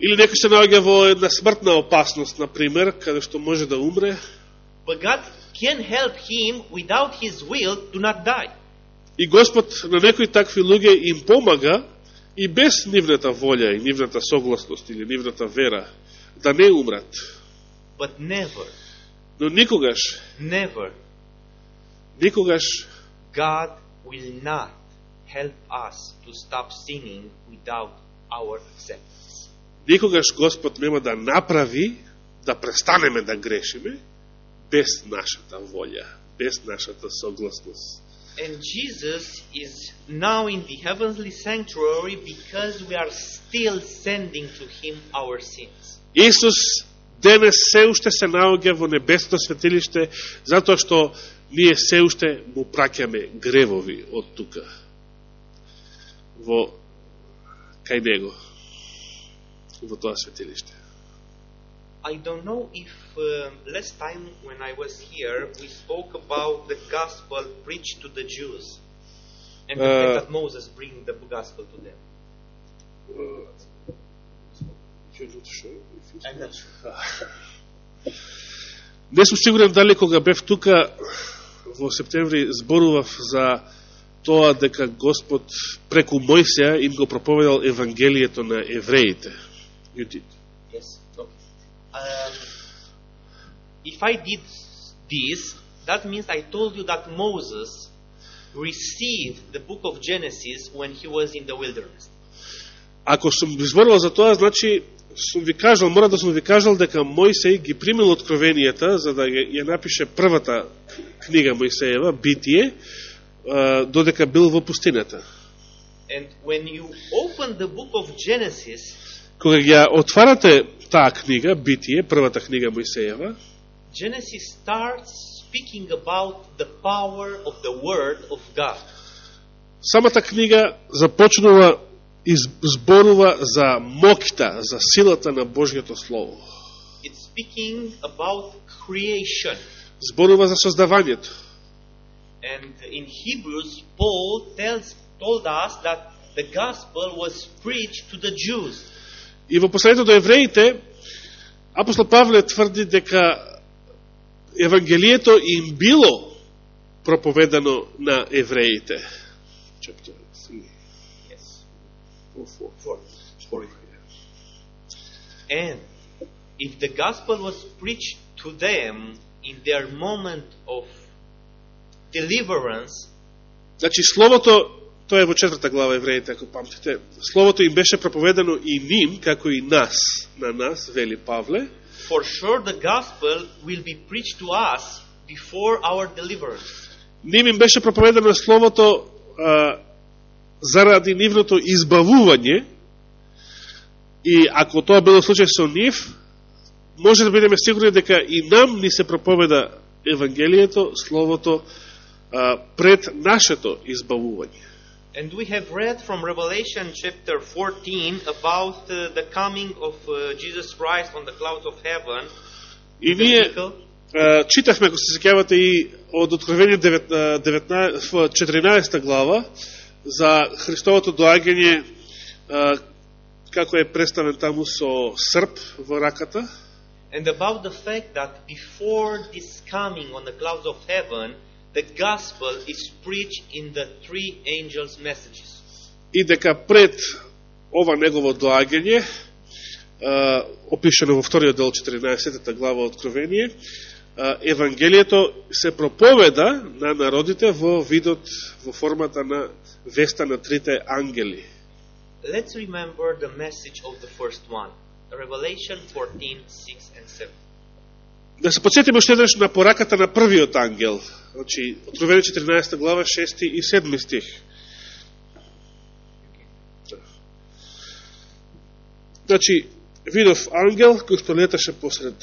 Или некој се наоѓа во една смртна опасност, на пример, каде што може да умре, but God can help him without his will to not die. и Господ на некои такви луѓе им помага и без нивната волја и нивната согласност или нивната вера да не умрат. But never, Но никогаш, never, никогаш God will not help us to stop sinning without our acceptance. никогаш Господ нема да направи да престанеме да грешиме без нашата волја, без нашата согласност. And Jesus is now in the heavenly sanctuary because we are still sending to him our sins. Исус денес се уште се наоѓа во небесното светилиште затоа што ние се уште му праќаме гревови од тука во кај него во тоа светилиште. I don't know if uh, last time when I was here we spoke about the gospel preached to the Jews and the Uh, fact that Moses bring the gospel to them. I'm not sure. Не сум сигурен дали кога бев тука во септември зборував за тоа дека Господ преку Мојсија им го проповедал Евангелието на евреите. Did. Yes. Um, if I did this, that means I told you that Moses received the book of Genesis when he was in the wilderness. Ако сум зборувал за тоа, значи сум ви кажал, мора да сум ви кажал дека Мојсей ги примил откровенијата за да ја напише првата книга Мојсеева, Битие, додека бил во пустината. And when you open the book of Genesis, Кога ја отварате таа книга, Битие, првата книга Мојсеева, Genesis starts speaking about the power of the Word of God. самата книга започнува и зборува за моќта, за силата на Божјото Слово. It's speaking about creation. Зборува за создавањето. And in Hebrews, Paul tells, told us that the gospel was preached to the Jews. И во посланието до евреите, апостол Павле тврди дека Евангелието им било проповедано на евреите. Chapter 3, Yes. or 4. Four. And if the gospel was preached to them in their moment of deliverance, Значи, Словото, тоа е во четврта глава евреите, ако памтите, Словото им беше проповедано и ним, како и нас, на нас, вели Павле, for sure the gospel will be preached to us before our deliverance. ним им беше проповедано Словото а, заради нивното избавување, и ако тоа било случај со нив, може да бидеме сигурни дека и нам ни се проповеда Евангелието, Словото, а, пред нашето избавување. And we have read from Revelation chapter 14 about uh, the coming of uh, Jesus Christ on the clouds of heaven. И ние а, читавме, ако се секјавате, и од Откровение 19, 19, во 14 глава, за Христовото доаѓање, како е представен таму со срп во раката, And about the fact that before this coming on the clouds of heaven, the gospel is preached in the three angels' messages. и дека пред ова негово доаѓање, а, опишено во вториот дел 14 глава Откровение, а, Евангелието се проповеда на народите во видот, во формата на веста на трите ангели. Let's remember the message of the first one. Revelation 14, 6 and 7. Да се подсетиме уште еднаш на пораката на првиот ангел. Значи, Откровение 14 глава, 6 и 7 стих. Значи, видов ангел кој што леташе посред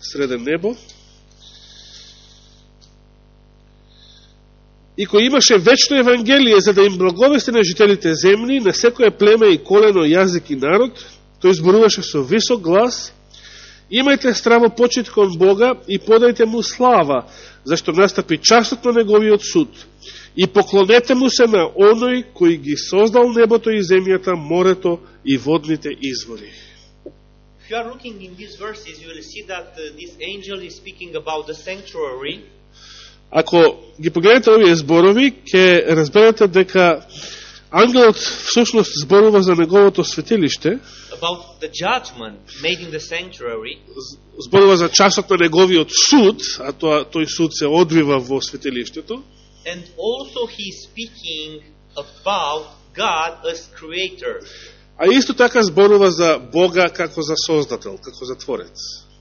среден небо и кој имаше вечно Евангелие за да им благовести на жителите земни, на секоје племе и колено, јазик и народ, тој зборуваше со висок глас, имајте страво почит кон Бога и подајте му слава, зашто настапи часот на неговиот суд. И поклонете му се на оној кој ги создал небото и земјата, морето и водните извори. If you are looking in these verses, you will see that uh, this angel is speaking about the sanctuary, Ако ги погледнете овие зборови, ќе разберете дека ангелот всушност зборува за неговото светилиште, about the judgment made in the sanctuary, зборува за часот на неговиот суд, а тоа, тој суд се одвива во светилиштето, and also he is speaking about God as creator, а исто така зборува за Бога како за создател, како за творец.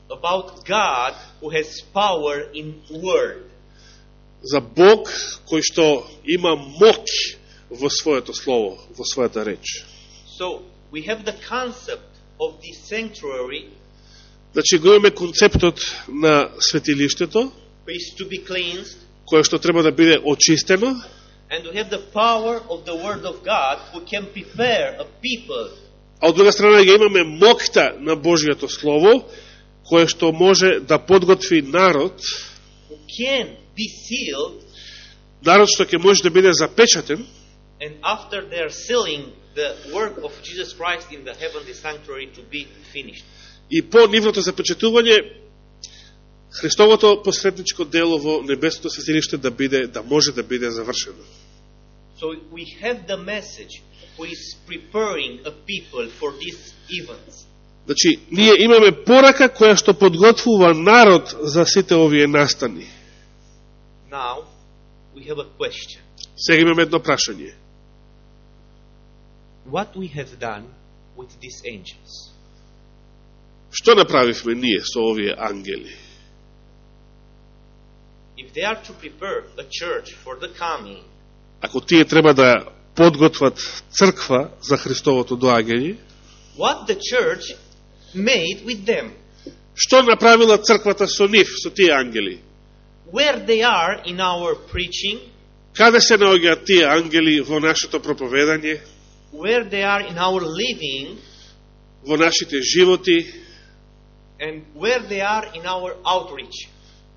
about God who has power in word. За Бог кој што има моќ во своето слово, во својата реч. So we have the concept of this sanctuary Значи го имаме концептот на светилиштето, to be cleansed, кое што треба да биде очистено, and we have the power of the word of God who can prepare a people а од друга страна ја имаме моќта на Божиото Слово, кое што може да подготви народ, who can be sealed, народ што ќе може да биде запечатен, and after they are sealing the work of Jesus Christ in the heavenly sanctuary to be finished. и по нивното запечатување, Христовото посредничко дело во небесното светилиште да биде да може да биде завршено. So we have the message who is preparing a people for these events. Значи, ние имаме порака која што подготвува народ за сите овие настани. Now we have a question. Сега имаме едно прашање. What we have done with these angels? Што направивме ние со овие ангели? If they are to prepare a church for the coming, Ако тие треба да подготват црква за Христовото доаѓање, what the church made with them, што направила црквата со нив, со тие ангели? where they are in our preaching, Каде се наоѓаат тие ангели во нашето проповедање, where they are in our living, во нашите животи and where they are in our outreach.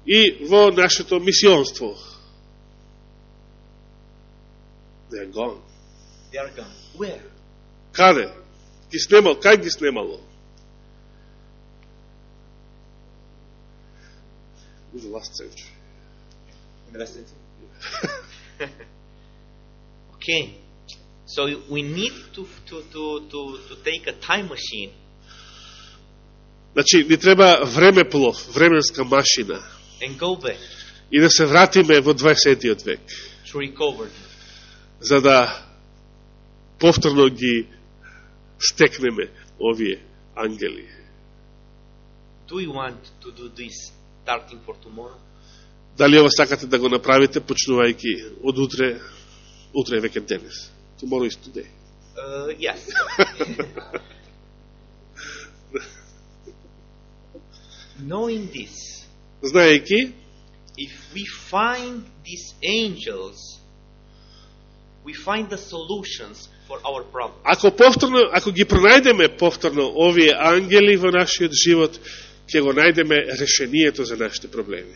и во нашето мисионство? They are gone. They are gone. Where? Каде? Ги снемал, кај ги снемало? In the last century. Okay. So we need to, to, to, to, to take a time machine Значи, ни треба времеплов, временска машина and go back и да се вратиме во 20. век, to recover за да повторно ги стекнеме овие ангели. Do you want to do this starting for tomorrow? Дали ова сакате да го направите, почнувајќи од утре, утре е веќе денес. Tomorrow is today. Uh, yes. Knowing this, Знаејќи, if we find these angels, we find the solutions for our problems. ако повторно, ако ги пронајдеме повторно овие ангели во нашиот живот, ќе го најдеме решението за нашите проблеми.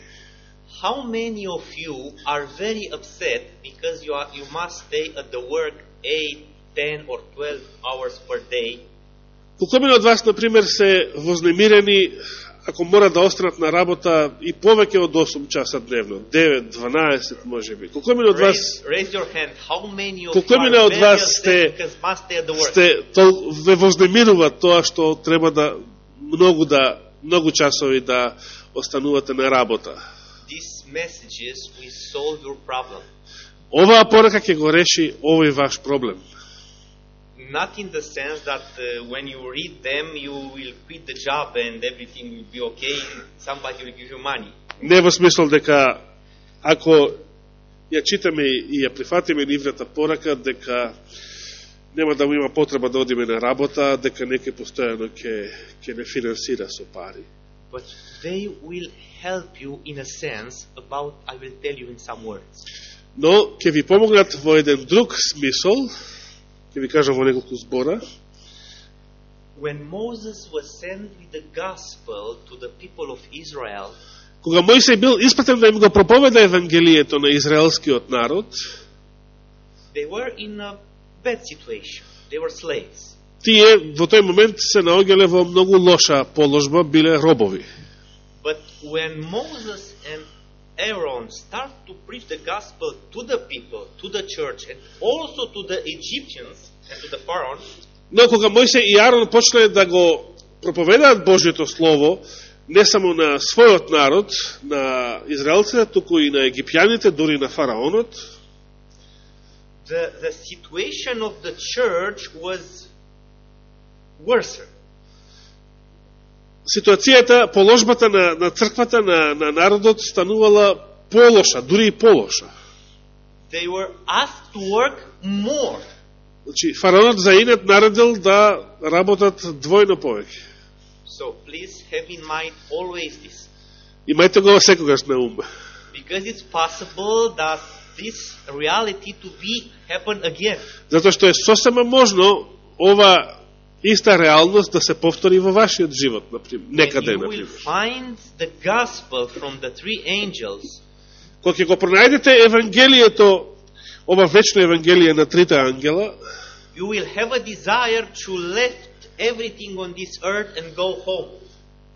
How many of you are very upset because you, are, you must stay at the work 8, 10 or 12 hours per day Колку од вас, например, се вознемирени ако мора да останат на работа и повеќе од 8 часа дневно, 9, 12 може би. Колку од вас Колку you are имена од вас сте- сте тол, ве вознемирува тоа што треба да многу да многу часови да останувате на работа. Messages will solve your problem. Оваа порака ќе го реши овој ваш проблем. Not in the sense that uh, when you read them, you will quit the job and everything will be okay. Somebody will give you money. Не во смисол дека ако ја читаме и ја прифатиме нивната порака, дека нема да му има потреба да одиме на работа, дека некој постојано ќе ќе не финансира со пари. but they will help you in a sense about, I will tell you in some words. Но ќе ви помогнат во еден друг смисол, ќе ви кажам во неколку збора, When Moses was sent with the gospel to the people of Israel, кога Мојсей бил испратен да им го проповеда евангелието на израелскиот народ, they were in a bad situation. They were slaves. Тие во тој момент се наоѓале во многу лоша положба, биле робови. But when Moses and Aaron start to preach the gospel to the people, to the church, and also to the Egyptians and to the Pharaoh, Но кога Мојсе и Арон почнале да го проповедаат Божјето Слово, не само на својот народ, на израелците, туку и на египјаните, дури на фараонот, the, the situation of the church was worse. ситуацијата, положбата на, на црквата, на, на народот станувала полоша, дури и полоша. They were asked to work more. Значи, фараонот за инет наредил да работат двојно повеќе. So please have in mind always this. Имајте го секогаш на ум. Because it's possible that this reality to be happen again. Затоа што е сосема можно ова иста реалност да се повтори во вашиот живот, например, некаде, например. Кога ќе го пронајдете Евангелието, ова вечно Евангелие на трите ангела, You will have a desire to left everything on this earth and go home.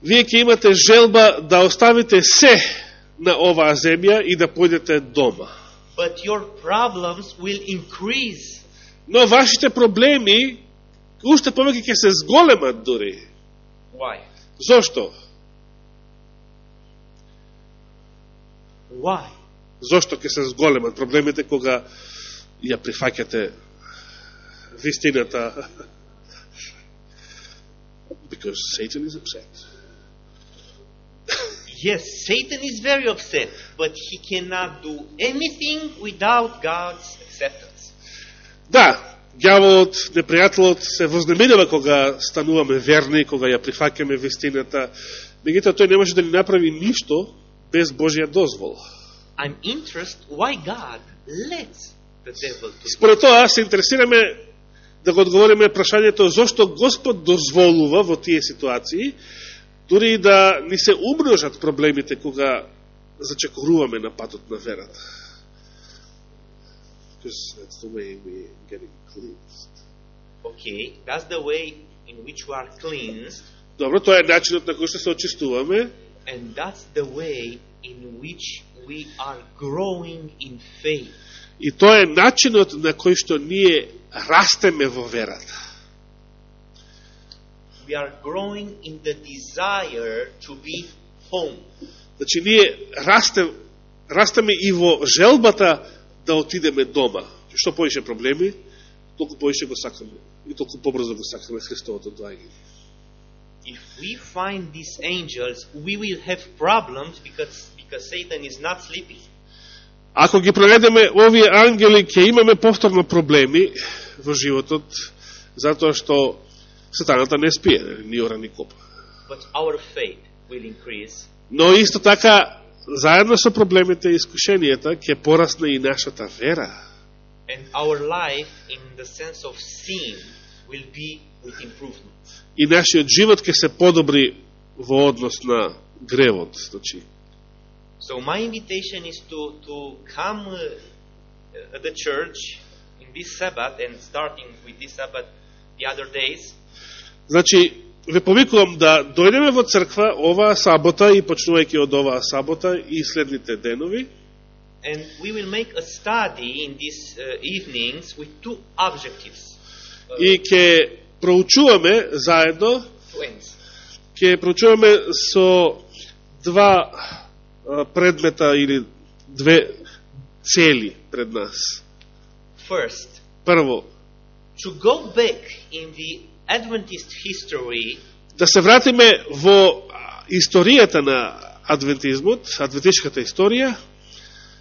вие ќе имате желба да оставите се на оваа земја и да појдете дома. But your problems will increase. Но вашите проблеми уште повеќе ќе се зголемат дури. Why? Зошто? Why? Зошто ќе се зголемат проблемите кога ја прифаќате вистината? Because Satan is upset. Yes, Satan is very upset, but he cannot do anything without God's acceptance. Да, ѓаволот, непријателот се вознемирува кога стануваме верни, кога ја прифаќаме вистината, меѓутоа тој не може да ни направи ништо без Божија дозвол. I'm interested why God lets the devil to do. Според тоа се интересираме да го одговориме прашањето зошто Господ дозволува во тие ситуации, дури и да ни се умножат проблемите кога зачекоруваме на патот на верата. Because that's the way we getting cleansed. Okay, that's the way in which we are cleansed, Добро, тоа е начинот на кој што се очистуваме and that's the way in which we are growing in faith. и тоа е начинот на кој што ние растеме во верата. We are growing in the desire to be home. Значи, ние растем, растеме и во желбата да отидеме дома. Што поише проблеми, толку поише го сакаме. И толку побрзо го сакаме Христовото доаѓање. If we find these angels, we will have problems because, because Satan is not sleeping. Ако ги проведеме овие ангели, ќе имаме повторно проблеми во животот, затоа што сатаната не спие, ни ора ни копа. But our faith will increase Но исто така, заедно со проблемите и искушенијата, ќе порасне и нашата вера. and our life in the sense of sin will be with improvement. И нашиот живот ќе се подобри во однос на гревот. Значи, So my invitation is to, to come uh, at the church in this Sabbath and starting with this Sabbath the other days Значи, ве повикувам да дојдеме во црква оваа сабота и почнувајќи од оваа сабота и следните денови and we will make a study in these uh, evenings with two objectives. И ќе проучуваме заедно, ќе проучуваме со два предмета или две цели пред нас. First, Прво, to go back in the Adventist history да се вратиме во историјата на адвентизмот, адвентишката историја,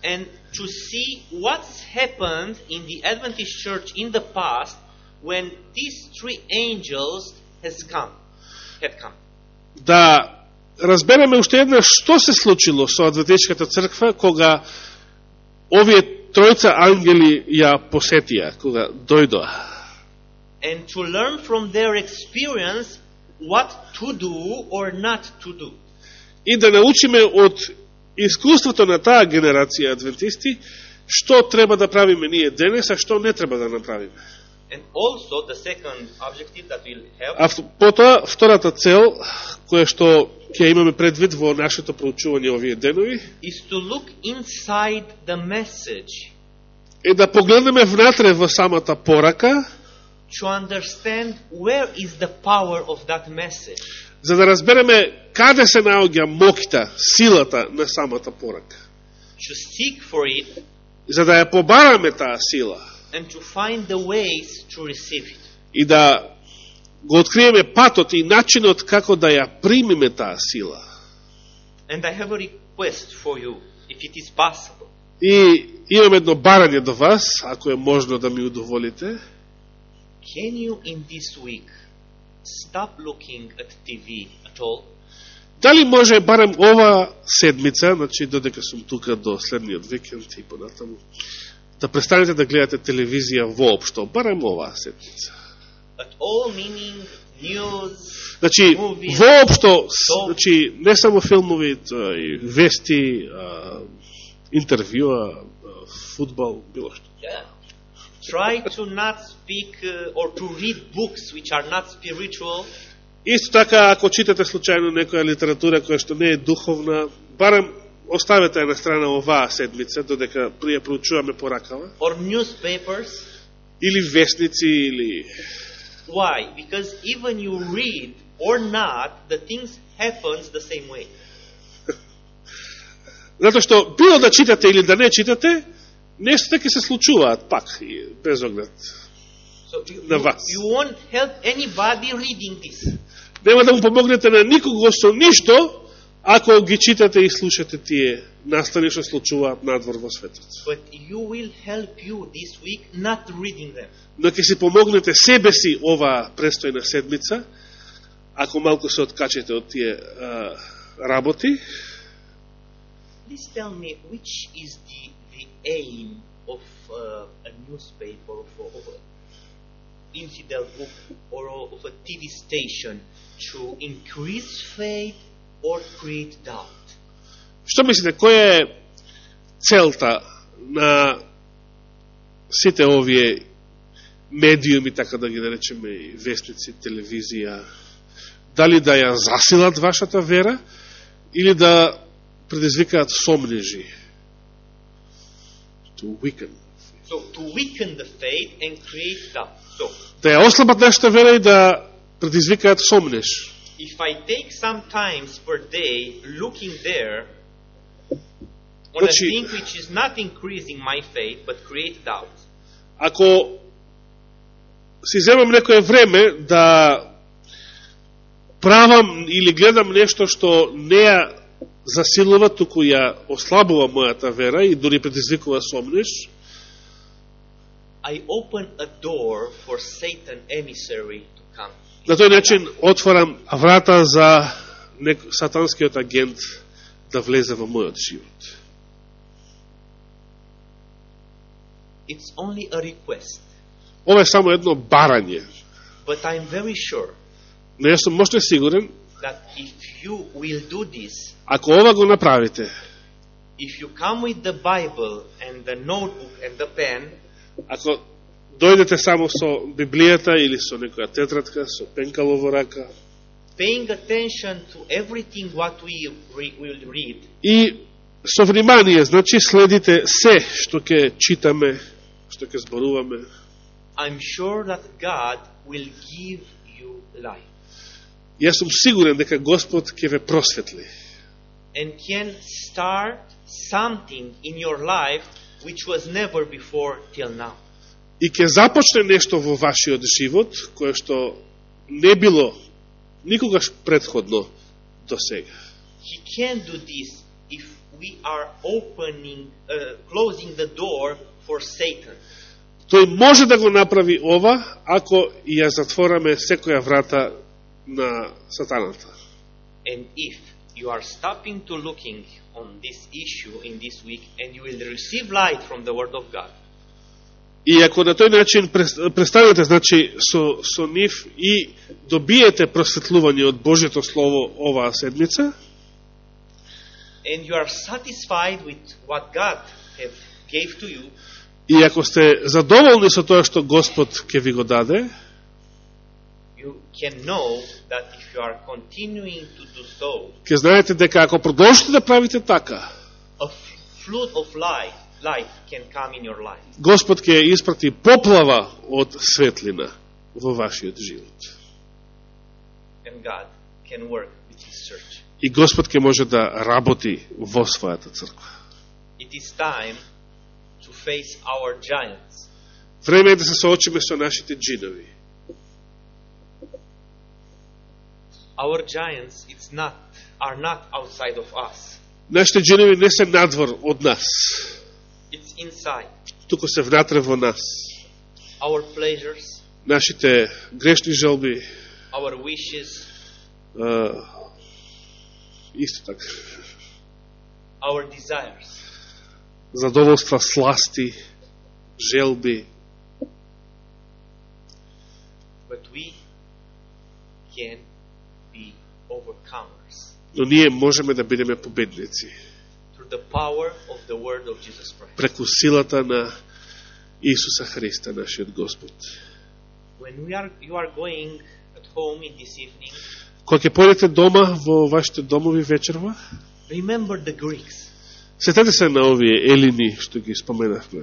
and to see what's happened in the Adventist church in the past when these three angels has come, had come. да разбереме уште еднаш што се случило со Адвентичката црква кога овие тројца ангели ја посетија, кога дојдоа. And to learn from their experience what to do or not to do. И да научиме од искуството на таа генерација адвентисти што треба да правиме ние денес, а што не треба да направиме. And also the second objective that we'll have А потоа, втората цел, која што ќе имаме предвид во нашето проучување овие денови, is to look inside the message е да погледнеме внатре во самата порака, to understand where is the power of that message. за да разбереме каде се наоѓа моќта, силата на самата порака. To seek for it За да ја побараме таа сила and to find the ways to receive it. и да го откриеме патот и начинот како да ја примиме таа сила. And I have a request for you, if it is possible. И имам едно барање до вас, ако е можно да ми удоволите. Can you in this week stop looking at TV at all? Дали може барем ова седмица, значи додека сум тука до следниот викенд и понатаму, да престанете да гледате телевизија воопшто, барем оваа седмица. At all meaning news, Значи, Муви. воопшто, значи, не само филмови, и вести, интервјуа, а, фудбал, било што. yeah. Try to not speak uh, or to read books which are not spiritual. Исто така, ако читате случајно некоја литература која што не е духовна, барем оставете на страна оваа седмица, додека прија проучуваме поракава, or newspapers. или вестници, или... Why? Because even you read or not, the things happens the same way. Затоа што, било да читате или да не читате, нешто ќе се случуваат пак, и без оглед. So you, На вас. you won't help anybody reading this. Нема да му помогнете на никого со ништо, ако ги читате и слушате тие настани што случуваат надвор во светот. But you will help you this week not reading them. Но ќе си помогнете себе си оваа престојна седмица, ако малку се откачете од тие а, работи, Please tell me which is the, the aim of uh, a newspaper, of, of an infidel book, or of a TV station to increase faith or create doubt. Што мислите, која е целта на сите овие медиуми, така да ги наречеме, вестници, телевизија, дали да ја засилат вашата вера, или да предизвикаат сомнежи? To weaken. So to weaken the faith and create doubt. So Да ја ослабат нашата вера и да предизвикаат сомнеж. if I take some times per day looking there on a Значи- thing which is not increasing my faith but create doubt, Ако си земам некое време да правам или гледам нешто што не ја засилува, туку ја ослабува мојата вера и дори предизвикува сомнеш, I open a door for Satan emissary to come. на тој начин отворам врата за сатанскиот агент да влезе во мојот живот. It's only a request, Ова е само едно барање. but I'm very sure Но јас сум можно сигурен, that if you will do this, ако ова го направите, if you come with the Bible and the notebook and the pen, ако дојдете само со Библијата или со некоја тетрадка, со пенкало во рака, paying attention to everything what we re- will read, И со внимание, значи следите се што ќе читаме, што ќе зборуваме. I'm sure that God will give you life Јас сум сигурен дека Господ ќе ве просветли and can start something in your life which was never before till now. и ќе започне нешто во вашиот живот кое што не било никогаш предходно до сега. He can do this if we are opening, uh, closing the door for Satan. Тој може да го направи ова, ако ја затвораме секоја врата на сатаната. And if you are stopping to looking on this issue in this week and you will receive light from the Word of God, И ако на тој начин престанете, значи, со, со нив и добиете просветлување од Божјето Слово оваа седмица, and you are satisfied with what God have gave to you, и ако сте задоволни со тоа што Господ ќе ви го даде, you can know that if you are continuing to do so, ќе знаете дека ако продолжите да правите така, a flood of light, light can come in your life. Господ ќе испрати поплава од светлина во вашиот живот. And God can work with His church. И Господ ќе може да работи во својата црква. It is time to face our giants. Време е да се соочиме со нашите джинови. Our giants it's not, are not outside of us. Нашите джинови не се надвор од нас, It's inside. туку се внатре во нас. Our pleasures, Нашите грешни желби, our wishes, а, исто така, our desires. задоволства, сласти, желби, But we can be overcomers но ние можеме да бидеме победници through the power of the word of Jesus Christ. преку силата на Исуса Христа, нашиот Господ. When we are, you are going at home in this evening, Кога ќе појдете дома во вашите домови вечерва, remember the Greeks. сетете се на овие елини што ги споменавме.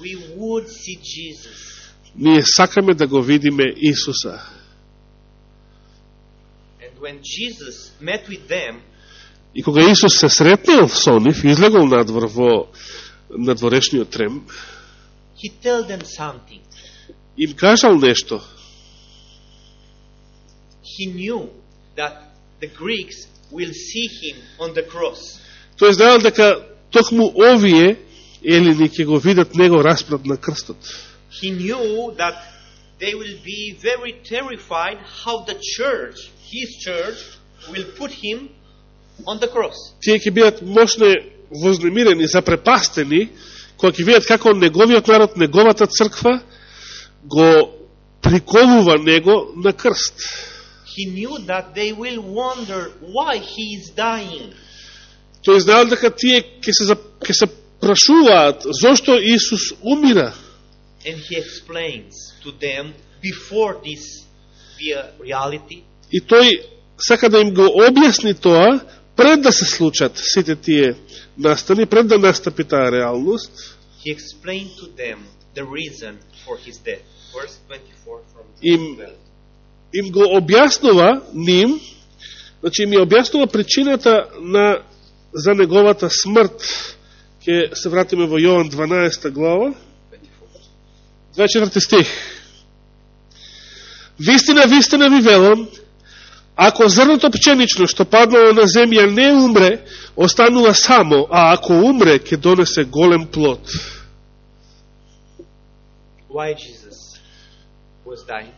We would see Jesus. Ние сакаме да го видиме Исуса. When Jesus met with them, И кога Исус се сретнал со нив, излегол надвор во надворешниот трем, he told them something. им кажал нешто. He knew that the Greeks will see him on the cross. Тој знаел дека токму овие елини ќе го видат него распнат на крстот. He knew that they will be very terrified how the church, his church, will put him on the cross. Тие ќе бидат мощне вознемирени, запрепастени, кога ќе видат како неговиот народ, неговата црква го приковува него на крст. He knew that they will wonder why he is dying. Тој знаел дека тие ќе се, ќе се прашуваат зошто Исус умира. And he explains to them before this be a reality, И тој сака да им го објасни тоа пред да се случат сите тие настани, пред да настапи таа реалност. he explained to them the reason for his death. Verse 24 from Им- 12. Им го објаснува ним, значи им ја објаснува причината на за неговата смрт. Ке се вратиме во Јован 12 глава, 24. 24 стих. Вистина, вистина ви велам, ако зрното пченично што паднало на земја не умре, останува само, а ако умре, ќе донесе голем плод. Why Jesus was dying?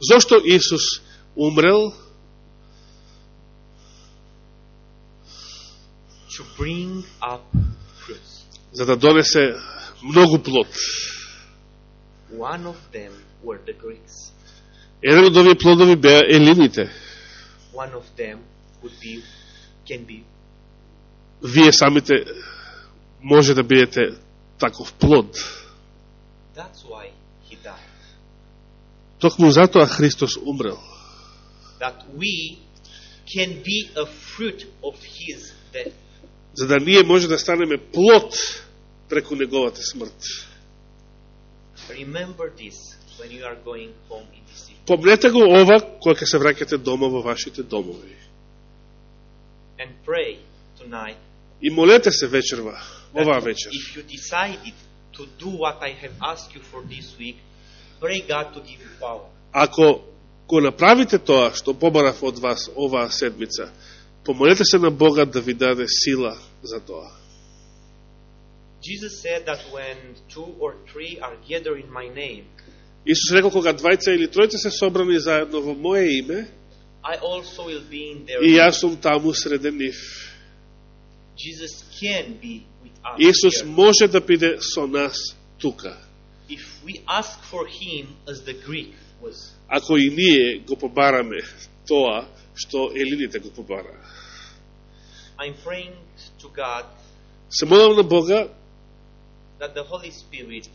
Зошто Исус умрел? To bring up fruits. За да донесе многу плод. One of them were the Greeks. Еден од овие плодови беа елините. One of them would be, can be Вие самите може да бидете таков плод. That's why he died. Токму затоа Христос умрел. That we can be a fruit of his death. За да ние може да станеме плод преку неговата смрт. Remember this when you are going home in this evening. Помнете го ова кога ќе се враќате дома во вашите домови. And pray tonight. И молете се вечерва, оваа вечер. If you decided to do what I have asked you for this week, pray God to give you power. Ако го направите тоа што побарав од вас оваа седмица, помолете се на Бога да ви даде сила за тоа. Jesus said that when two or three are gathered in my name, Исус рекол кога двајца или тројца се собрани заедно во моje име, I also will be in their и јас сум таму среде нив. Jesus can be with us. Исус here. може да биде со нас тука. If we ask for him as the Greek was, Ако и ние го побараме тоа што елините го побара. I'm praying to God Се молам на Бога that the Holy Spirit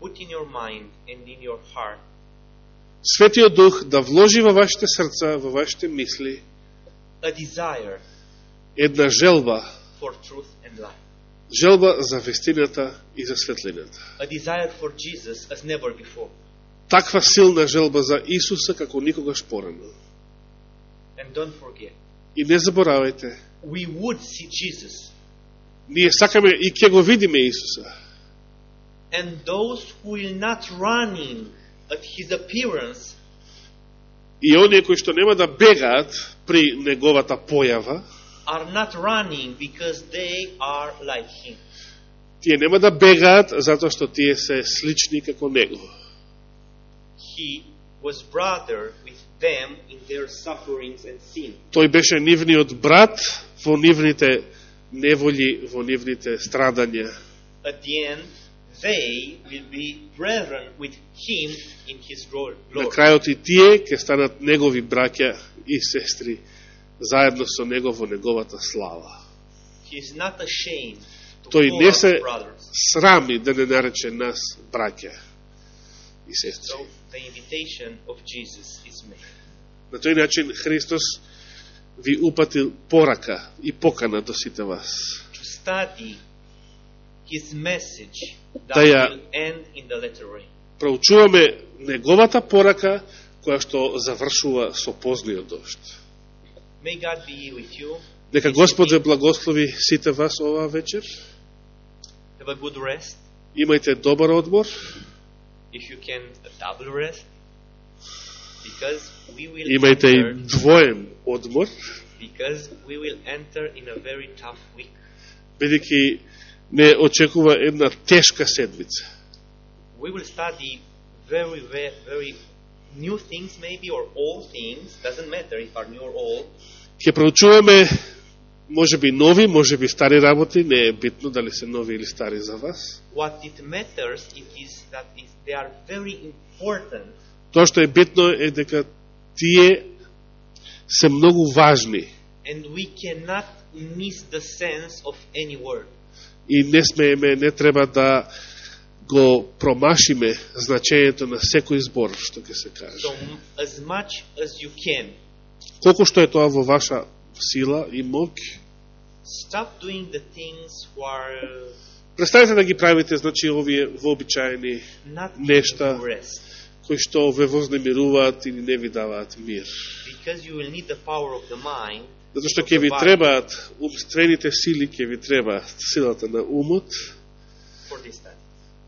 put in your mind and in your heart Светиот Дух да вложи во вашите срца, во вашите мисли, a desire една желба, for truth and life. желба за вестината и за светлината. A desire for Jesus as never before. Таква силна желба за Исуса како никогаш порано. And don't forget, И не заборавајте, we would see Jesus. Ние сакаме и ќе го видиме Исуса. And those who will not running at his appearance И оние кои што нема да бегаат при неговата појава, are not running because they are like him. тие нема да бегаат затоа што тие се слични како него. He was brother with them in their sufferings and sin. Тој беше нивниот брат во нивните неволи, во нивните страдања. At the end, they will be brethren with him in his glo- На крајот и тие ќе станат негови браќа и сестри заедно со него во неговата слава. He is not ashamed to Тој не се срами да не нарече нас браќа и сестри. So the invitation of Jesus is made. На тој начин Христос ви упатил порака и покана до сите вас. Да ја-. Проучуваме неговата порака која што завршува со позниот дошт. Нека Господ ве благослови сите вас оваа вечер. Имајте добар одмор. If you can, a double rest. Because we will Имајте и enter, двоен одмор, because we will enter in a very tough week. бидејќи не очекува една тешка седмица. We will study very, very, very new things, maybe, or old things. Doesn't matter if are new or old. Ќе проучуваме може би нови, може би стари работи, не е битно дали се нови или стари за вас. What it matters it is that it, they are very important Тоа што е битно е дека тие се многу важни and we cannot miss the sense of any word. и не смееме, не треба да го промашиме значењето на секој збор што ќе се каже. So, as much as you can, Колку што е тоа во ваша сила и моќ, stop doing the things престанете да ги правите, значи, овие вообичаени Нешта. rest. Кои што ве вознемируваат или не ви даваат мир. Mind Затоа што ќе ви требаат умствените сили, ќе ви требаат силата на умот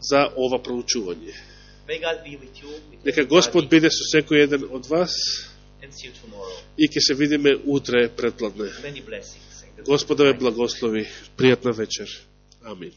за ова проучување. Нека Господ биде со секој еден од вас и ќе се видиме утре предпладне. Господа ве благослови. Пријатна вечер. Амин.